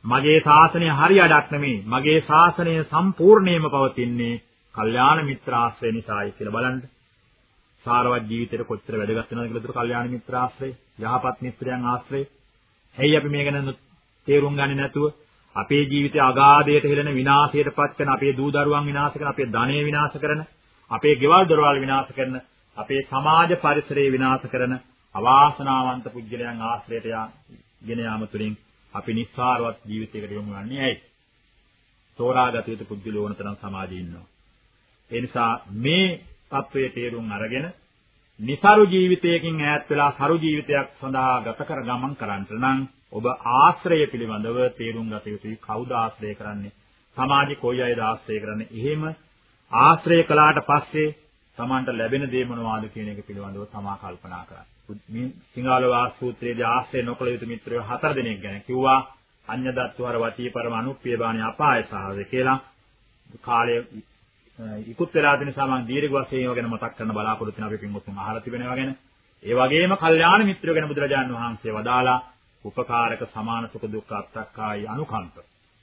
මගේ ශාසනය හරි අඩක් නෙමෙයි. මගේ ශාසනය සම්පූර්ණයෙන්ම පවතින්නේ කල්යාණ මිත්‍ර ආශ්‍රය නිසායි කියලා බලන්න. සාරවත් ජීවිතේට කොච්චර වැදගත් වෙනවද කියලා දුර කල්යාණ මිත්‍ර ආශ්‍රය, යහපත් මිත්‍රයන් ආශ්‍රය. හැයි අපි මේ ගැන තේරුම් ගන්නේ නැතුව අපේ ජීවිතය අගාධයට හෙළන විනාශයට පත් කරන අපේ දූ දරුවන් විනාශ කරන අපේ ධනය විනාශ කරන අපේ ගෙවල් දොරවල් විනාශ කරන අපේ සමාජ පරිසරය විනාශ කරන අවාසනාවන්ත පුජ්‍යලයන් ආශ්‍රයයට ගෙන යාම තුළින් අපි නිස්සාරවත් ජීවිතයකට යොමු වන්නේ ඇයි? තෝරාගත යුතු පුද්ගලයෝ වුණතරම් සමාජයේ ඉන්නවා. ඒ නිසා මේ தત્ත්වයේ තේරුම් අරගෙන නිසරු ජීවිතයකින් ඈත් වෙලා සරු ජීවිතයක් සඳහා ගත කර ගමන් කරන්නට නම් ඔබ ආශ්‍රය පිළිබඳව තේරුම් ගත යුතුයි. කවුද ආශ්‍රය කරන්නේ? සමාජේ කොයි අයද ආශ්‍රය කරන්නේ? එහෙම ආශ්‍රය කළාට පස්සේ Tamanට ලැබෙන දේ මොනවාද කියන එක පිළිබඳව තමා කල්පනා කරන්න. මේ සිංහල වාස්තුත්‍රයේදී ආශ්‍රය නොකළ යුතු මිත්‍රයෝ හතර දෙනෙක් ගැන කිව්වා. අඤ්ඤදත්තුහර වචී පරම අනුප්පේබාණි අපාය සහද කියලා. කාලය ඉක්ුත් වෙලා තියෙන සමන් දීර්ඝ වශයෙන් ඒවා ගැන මතක් කරන්න බලාපොරොත්තු වෙන අපි පින්වත්තුන් අහලා තිබෙනවා ගැන. ඒ වගේම කල්යාණ මිත්‍රයෝ ගැන බුදුරජාණන් වහන්සේ වදාලා උපකාරක සමාන සුඛ දුක්ඛ අත්තක්කායි අනුකම්ප.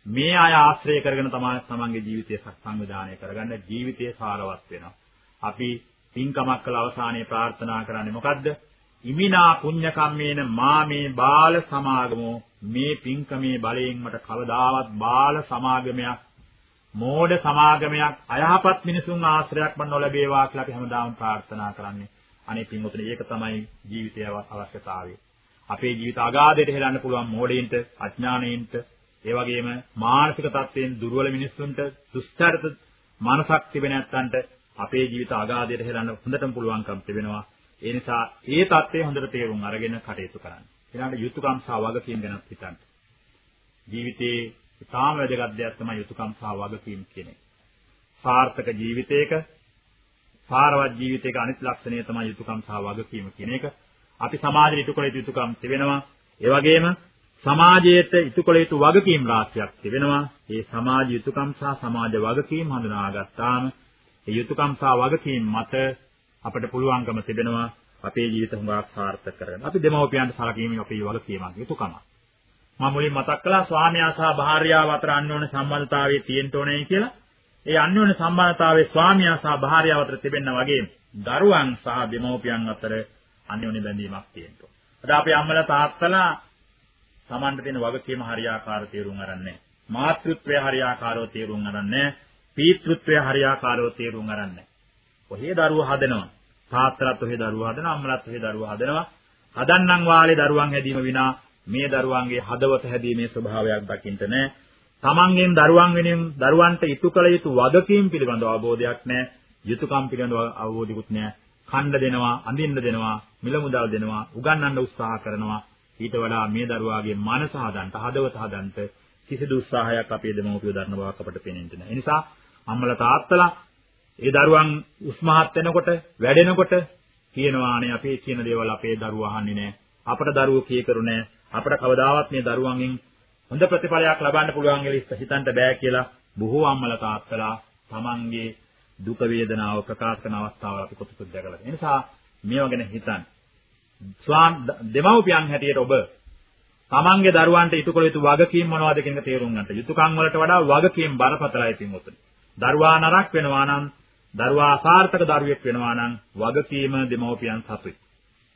මේ අය ආශ්‍රය කරගෙන තමයි තමන්ගේ ජීවිතය සංවිධානය කරගන්න ජීවිතය සාරවත් වෙනවා. අපි පින්කමක් කළ අවසානයේ ප්‍රාර්ථනා කරන්නේ මොකද්ද? ඉමිනා පුඤ්ඤ කම්මේන මාමේ බාල සමාගමෝ මේ පින්කමේ බලයෙන් මට කවදාවත් බාල සමාගමයක් මෝඩ සමාගමයක් අයහපත් මිනිසුන් ආශ්‍රයක් මන් නොලැබේවා කියලා අපි හැමදාම ප්‍රාර්ථනා කරන්නේ. අනේ පින්වතුනි ඒක තමයි ජීවිතයේ අවශ්‍යතාවය. අපේ ජීවිත අගාධයට හෙලන්න පුළුවන් මෝඩයින්ට, අඥානයින්ට, ඒ වගේම මානසික තත්ත්වයෙන් දුර්වල මිනිස්සුන්ට, දුස්තරත මනසක් තිබෙන නැත්තන්ට අපේ ජීවිත අගාධයට හෙලන්න හොඳටම පුළුවන්කම් තිබෙනවා. ඒ නිසා ඒ தත්ත්වය හොඳට තේරුම් අරගෙන කටයුතු කරන්න. ඊළඟට යුතුයකම් සහ වගකීම් ගැනත් හිතන්න. ජීවිතේ ඉතාම වැදගත් දෙයක් තමයි යුතුයකම් සහ වගකීම් කියන එක. සාර්ථක ජීවිතයක සාරවත් ජීවිතයක අනිත් ලක්ෂණය තමයි යුතුයකම් සහ වගකීම කියන එක. අපි සමාජයට ඉටු කළ යුතු යුතුයකම් තිබෙනවා. ඒ වගේම සමාජයට ඉටු කළ යුතු වගකීම් රාශියක් තිබෙනවා. ඒ සමාජ යුතුයකම් සහ සමාජ වගකීම් හඳුනාගත්තාම ඒ යුතුයකම් සහ වගකීම් මත අපිට පුළුවන්කම තිබෙනවා අපේ ජීවිත හුඟක් සාර්ථක කරගන්න. අපි දෙමව්පියන්ට සලකීමේ අපේ වගකීමක් යුතුයකමක්. මම මුලින් මතක් කළා ස්වාමියා සහ භාර්යාව අතර අන්‍යෝන්‍ය සම්බන්ධතාවයේ තියෙන්න ඕනේ කියලා. ඒ අන්‍යෝන්‍ය සම්බන්ධතාවයේ ස්වාමියා සහ භාර්යාව අතර තිබෙනා වගේ දරුවන් සහ දෙමව්පියන් අතර අන්‍යෝන්‍ය බැඳීමක් තියෙන්න ඕන. අද අපේ අම්මලා තාත්තලා Tamanට තියෙන වගකීම හරියාකාර තේරුම් අරන්නේ මාතෘත්වය හරියාකාරව තේරුම් අරන්නේ පීතෘත්වය හරියාකාරව තේරුම් අරන්නේ. ඔහේ දරුවෝ හදනවා. තාත්තලාත් ඔහේ දරුවෝ හදනවා අම්මලාත් ඔහේ දරුවෝ හදනවා. හදන්නම් වාලේ දරුවන් හැදීම විනා මේ දරුවන්ගේ හදවත හැදීමේ ස්වභාවයක් දකින්න නැහැ. තමන්ගෙන් දරුවන් වෙනුවෙන් දරුවන්ට ඉටු කළ යුතු වගකීම් පිළිබඳව අවබෝධයක් නැහැ. යුතුයකම් පිළිබඳව අවබෝධිකුත් නැහැ. කණ්ඩ දෙනවා, අඳින්න දෙනවා, මිල මුදල් දෙනවා, උගන්වන්න උත්සාහ කරනවා. ඊට වඩා මේ දරුවාගේ මනස හදන්න, හදවත හදන්න කිසිදු උත්සාහයක් අපේ දෙමව්පියෝ දරන බවක් අපට පේනෙන්නේ නැහැ. ඒ නිසා අම්මලා තාත්තලා ඒ දරුවන් උස්මහත් වෙනකොට, වැඩෙනකොට කියනවානේ අපේ කියන දේවල් අපේ දරුවා අහන්නේ නැහැ. අපට දරුවෝ කීකරු නැහැ. අපට කවදාවත් මේ දරුවන්ගෙන් හොඳ ප්‍රතිඵලයක් ලබන්න පුළුවන් කියලා හිතන්න බෑ කියලා බොහෝ අම්මලා තාත්තලා තමන්ගේ දුක වේදනාව ප්‍රකාශ කරන අවස්ථාවල් අපි කොතෙකුත් දැකලා. ඒ නිසා මේවා ගැන හිතන්න. ස්වාම දෙමව්පියන් හැටියට ඔබ තමන්ගේ දරුවන්ට ඉටු කළ යුතු වගකීම් මොනවද කියන එක තේරුම් ගන්න. යුතුයකම් වලට වඩා වගකීම් බරපතලයි පින්වතුනි. දරුවා නරක වෙනවා නම්, දරුවා අසාර්ථක දරුවෙක් වෙනවා නම් වගකීම දෙමව්පියන් සතුයි.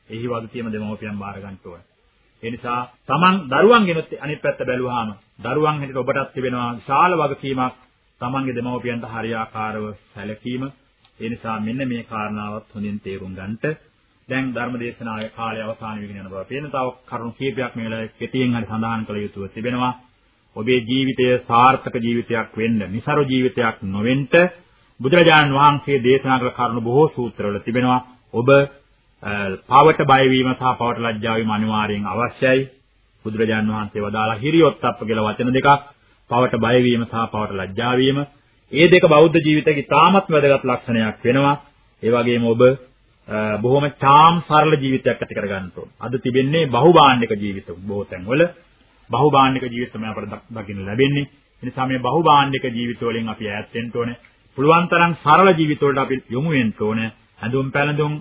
එහි වගකීම දෙමව්පියන් බාර ගන්න ඕනේ. ඒ නිසා තමන් දරුවන්ගෙනුත් අනිත් පැත්ත බැලුවාම දරුවන් හැටියට ඔබටත් තිබෙනවා විශාල වගකීමක් තමන්ගේ දෙමව්පියන්ට හරියාකාරව සැලකීම. ඒ නිසා මෙන්න මේ කාරණාවත් හොඳින් තේරුම් ගන්නට දැන් ධර්මදේශනාවේ කාලය අවසන් වෙගෙන යන බව පේන තව කරුණු කීපයක් මේ වෙලාවේ කෙටියෙන් හරි සඳහන් කළ යුතුව තිබෙනවා. ඔබේ ජීවිතය සාර්ථක ජීවිතයක් වෙන්න, નિසරු ජීවිතයක් නොවෙන්න බුදුරජාණන් වහන්සේ දේශනා කළ කරුණු බොහෝ සූත්‍රවල තිබෙනවා. ඔබ පවට බය වීම සහ පවට ලැජ්ජා වීම අනිවාර්යෙන් අවශ්‍යයි. බුදුරජාන් වහන්සේ වදාලා හිරියොත්ප්ප කියලා වචන දෙකක්. පවට බය වීම සහ පවට ලැජ්ජා වීම. මේ දෙක බෞද්ධ ජීවිතයේ ඉතාමත් වැදගත් ලක්ෂණයක් වෙනවා. ඒ වගේම ඔබ බොහොම ඡාම් සරල ජීවිතයක් ඇති කර ගන්න ඕන. අද තිබෙන්නේ බහුභාණ්ඩික ජීවිත බොහෝ තැන්වල බහුභාණ්ඩික ජීවිත තමයි අපට දකින්න ලැබෙන්නේ. ඒ නිසා මේ බහුභාණ්ඩික ජීවිත වලින් අපි ඈත් වෙන්න ඕනේ. පුළුවන් තරම් සරල ජීවිත වලට අපි යොමු වෙන්න ඕනේ. හඳුන් පැළඳුම්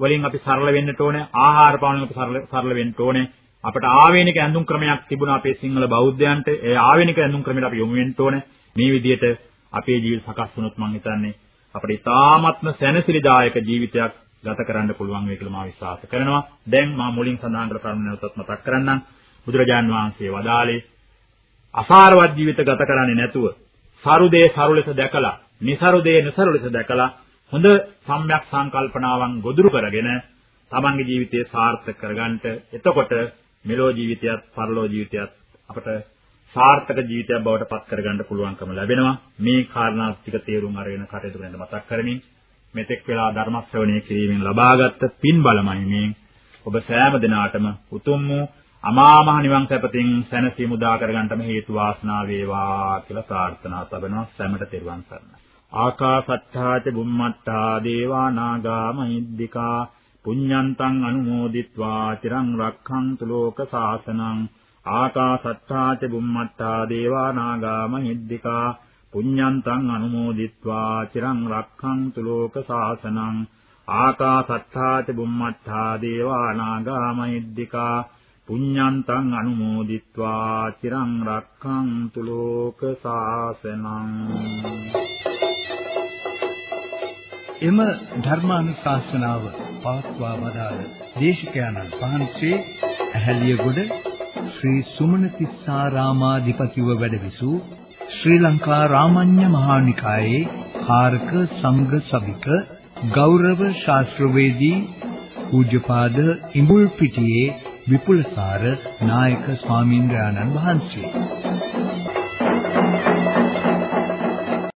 වලින් අපි සරල වෙන්නට ඕනේ. ආහාර පාන වලින් සරල සරල වෙන්න ඕනේ. අපට ආවේනික ඇඳුම් ක්‍රමයක් තිබුණා අපේ සිංහල බෞද්ධයන්ට. ඒ ආවේනික ඇඳුම් ක්‍රමයට අපි යොමු වෙන්න ඕනේ. මේ විදිහට අපේ ජීවිත සකස් වුණොත් මම හිතන්නේ අපිට ඉතාමත්ම සැනසිලිදායක ජීවිතයක් ගත කරන්න පුළුවන් වෙයි කියලා මම විශ්වාස කරනවා. දැන් මම මුලින් සඳහන් කළ කරුණ නැවතත් මතක් කරන්නම්. බුදුරජාන් වහන්සේ වදාළේ අසාරවත් ජීවිත ගත කරන්නේ නැතුව සරුදේ සරු ලෙස දැකලා, નિසරුදේ નિසරු ලෙස දැකලා හොඳ සම්‍යක් සංකල්පනාවන් ගොදුරු කරගෙන තමන්ගේ ජීවිතය සාර්ථක කරගන්නට එතකොට මෙලෝ ජීවිතයත් පරලෝ ජීවිතයත් අපට සාර්ථක ජීවිතයක් බවට පත් කරගන්න පුළුවන්කම ලැබෙනවා. මේ කාරණා ටික තේරුම් අරගෙන කටයුතු කරන්න මතක් කරමින් මෙතෙක් වෙලා ධර්ම ශ්‍රවණය කිරීමෙන් ලබාගත් පින් බලමයි මේ ඔබ සෑම දිනාටම උතුම් වූ අමා මහ නිවන් සැපතින් සැනසීම උදා කරගන්නටම හේතු වාසනා වේවා කියලා ප්‍රාර්ථනා සබනවා. සෑමට තෙරුවන් සරණයි. ආකාසත්තා ච බුම්මත්තා දේවා නාග මහිද්దికා පුඤ්ඤන්තං අනුමෝදිත්වා චිරං රක්ඛන්තු ලෝක සාසනං ආකාසත්තා ච බුම්මත්තා දේවා නාග මහිද්దికා පුඤ්ඤන්තං අනුමෝදිත්වා චිරං රක්ඛන්තු ලෝක සාසනං ආකාසත්තා ච බුම්මත්තා දේවා නාග මහිද්దికා පුඤ්ඤන්තං අනුමෝදිත්වා චිරං රක්ඛන්තු ලෝක සාසනං එම ධර්මානුශාසනාව පවත්වා වදාළ දේශකයන්න් වහන්සේ ඇහැලියගොඩ ශ්‍රී සුමනතිස්සාරාමාධිපතිව වැඩවිසූ ශ්‍රී ලංකා රාමඤ්ඤ මහානිකායේ කාරක සංඝ සභික ගෞරව ශාස්ත්‍රවේදී පූජ්‍යපාද ඉඹුල්පිටියේ විපුලසාර නායක ස්වාමීන් වහන්සේ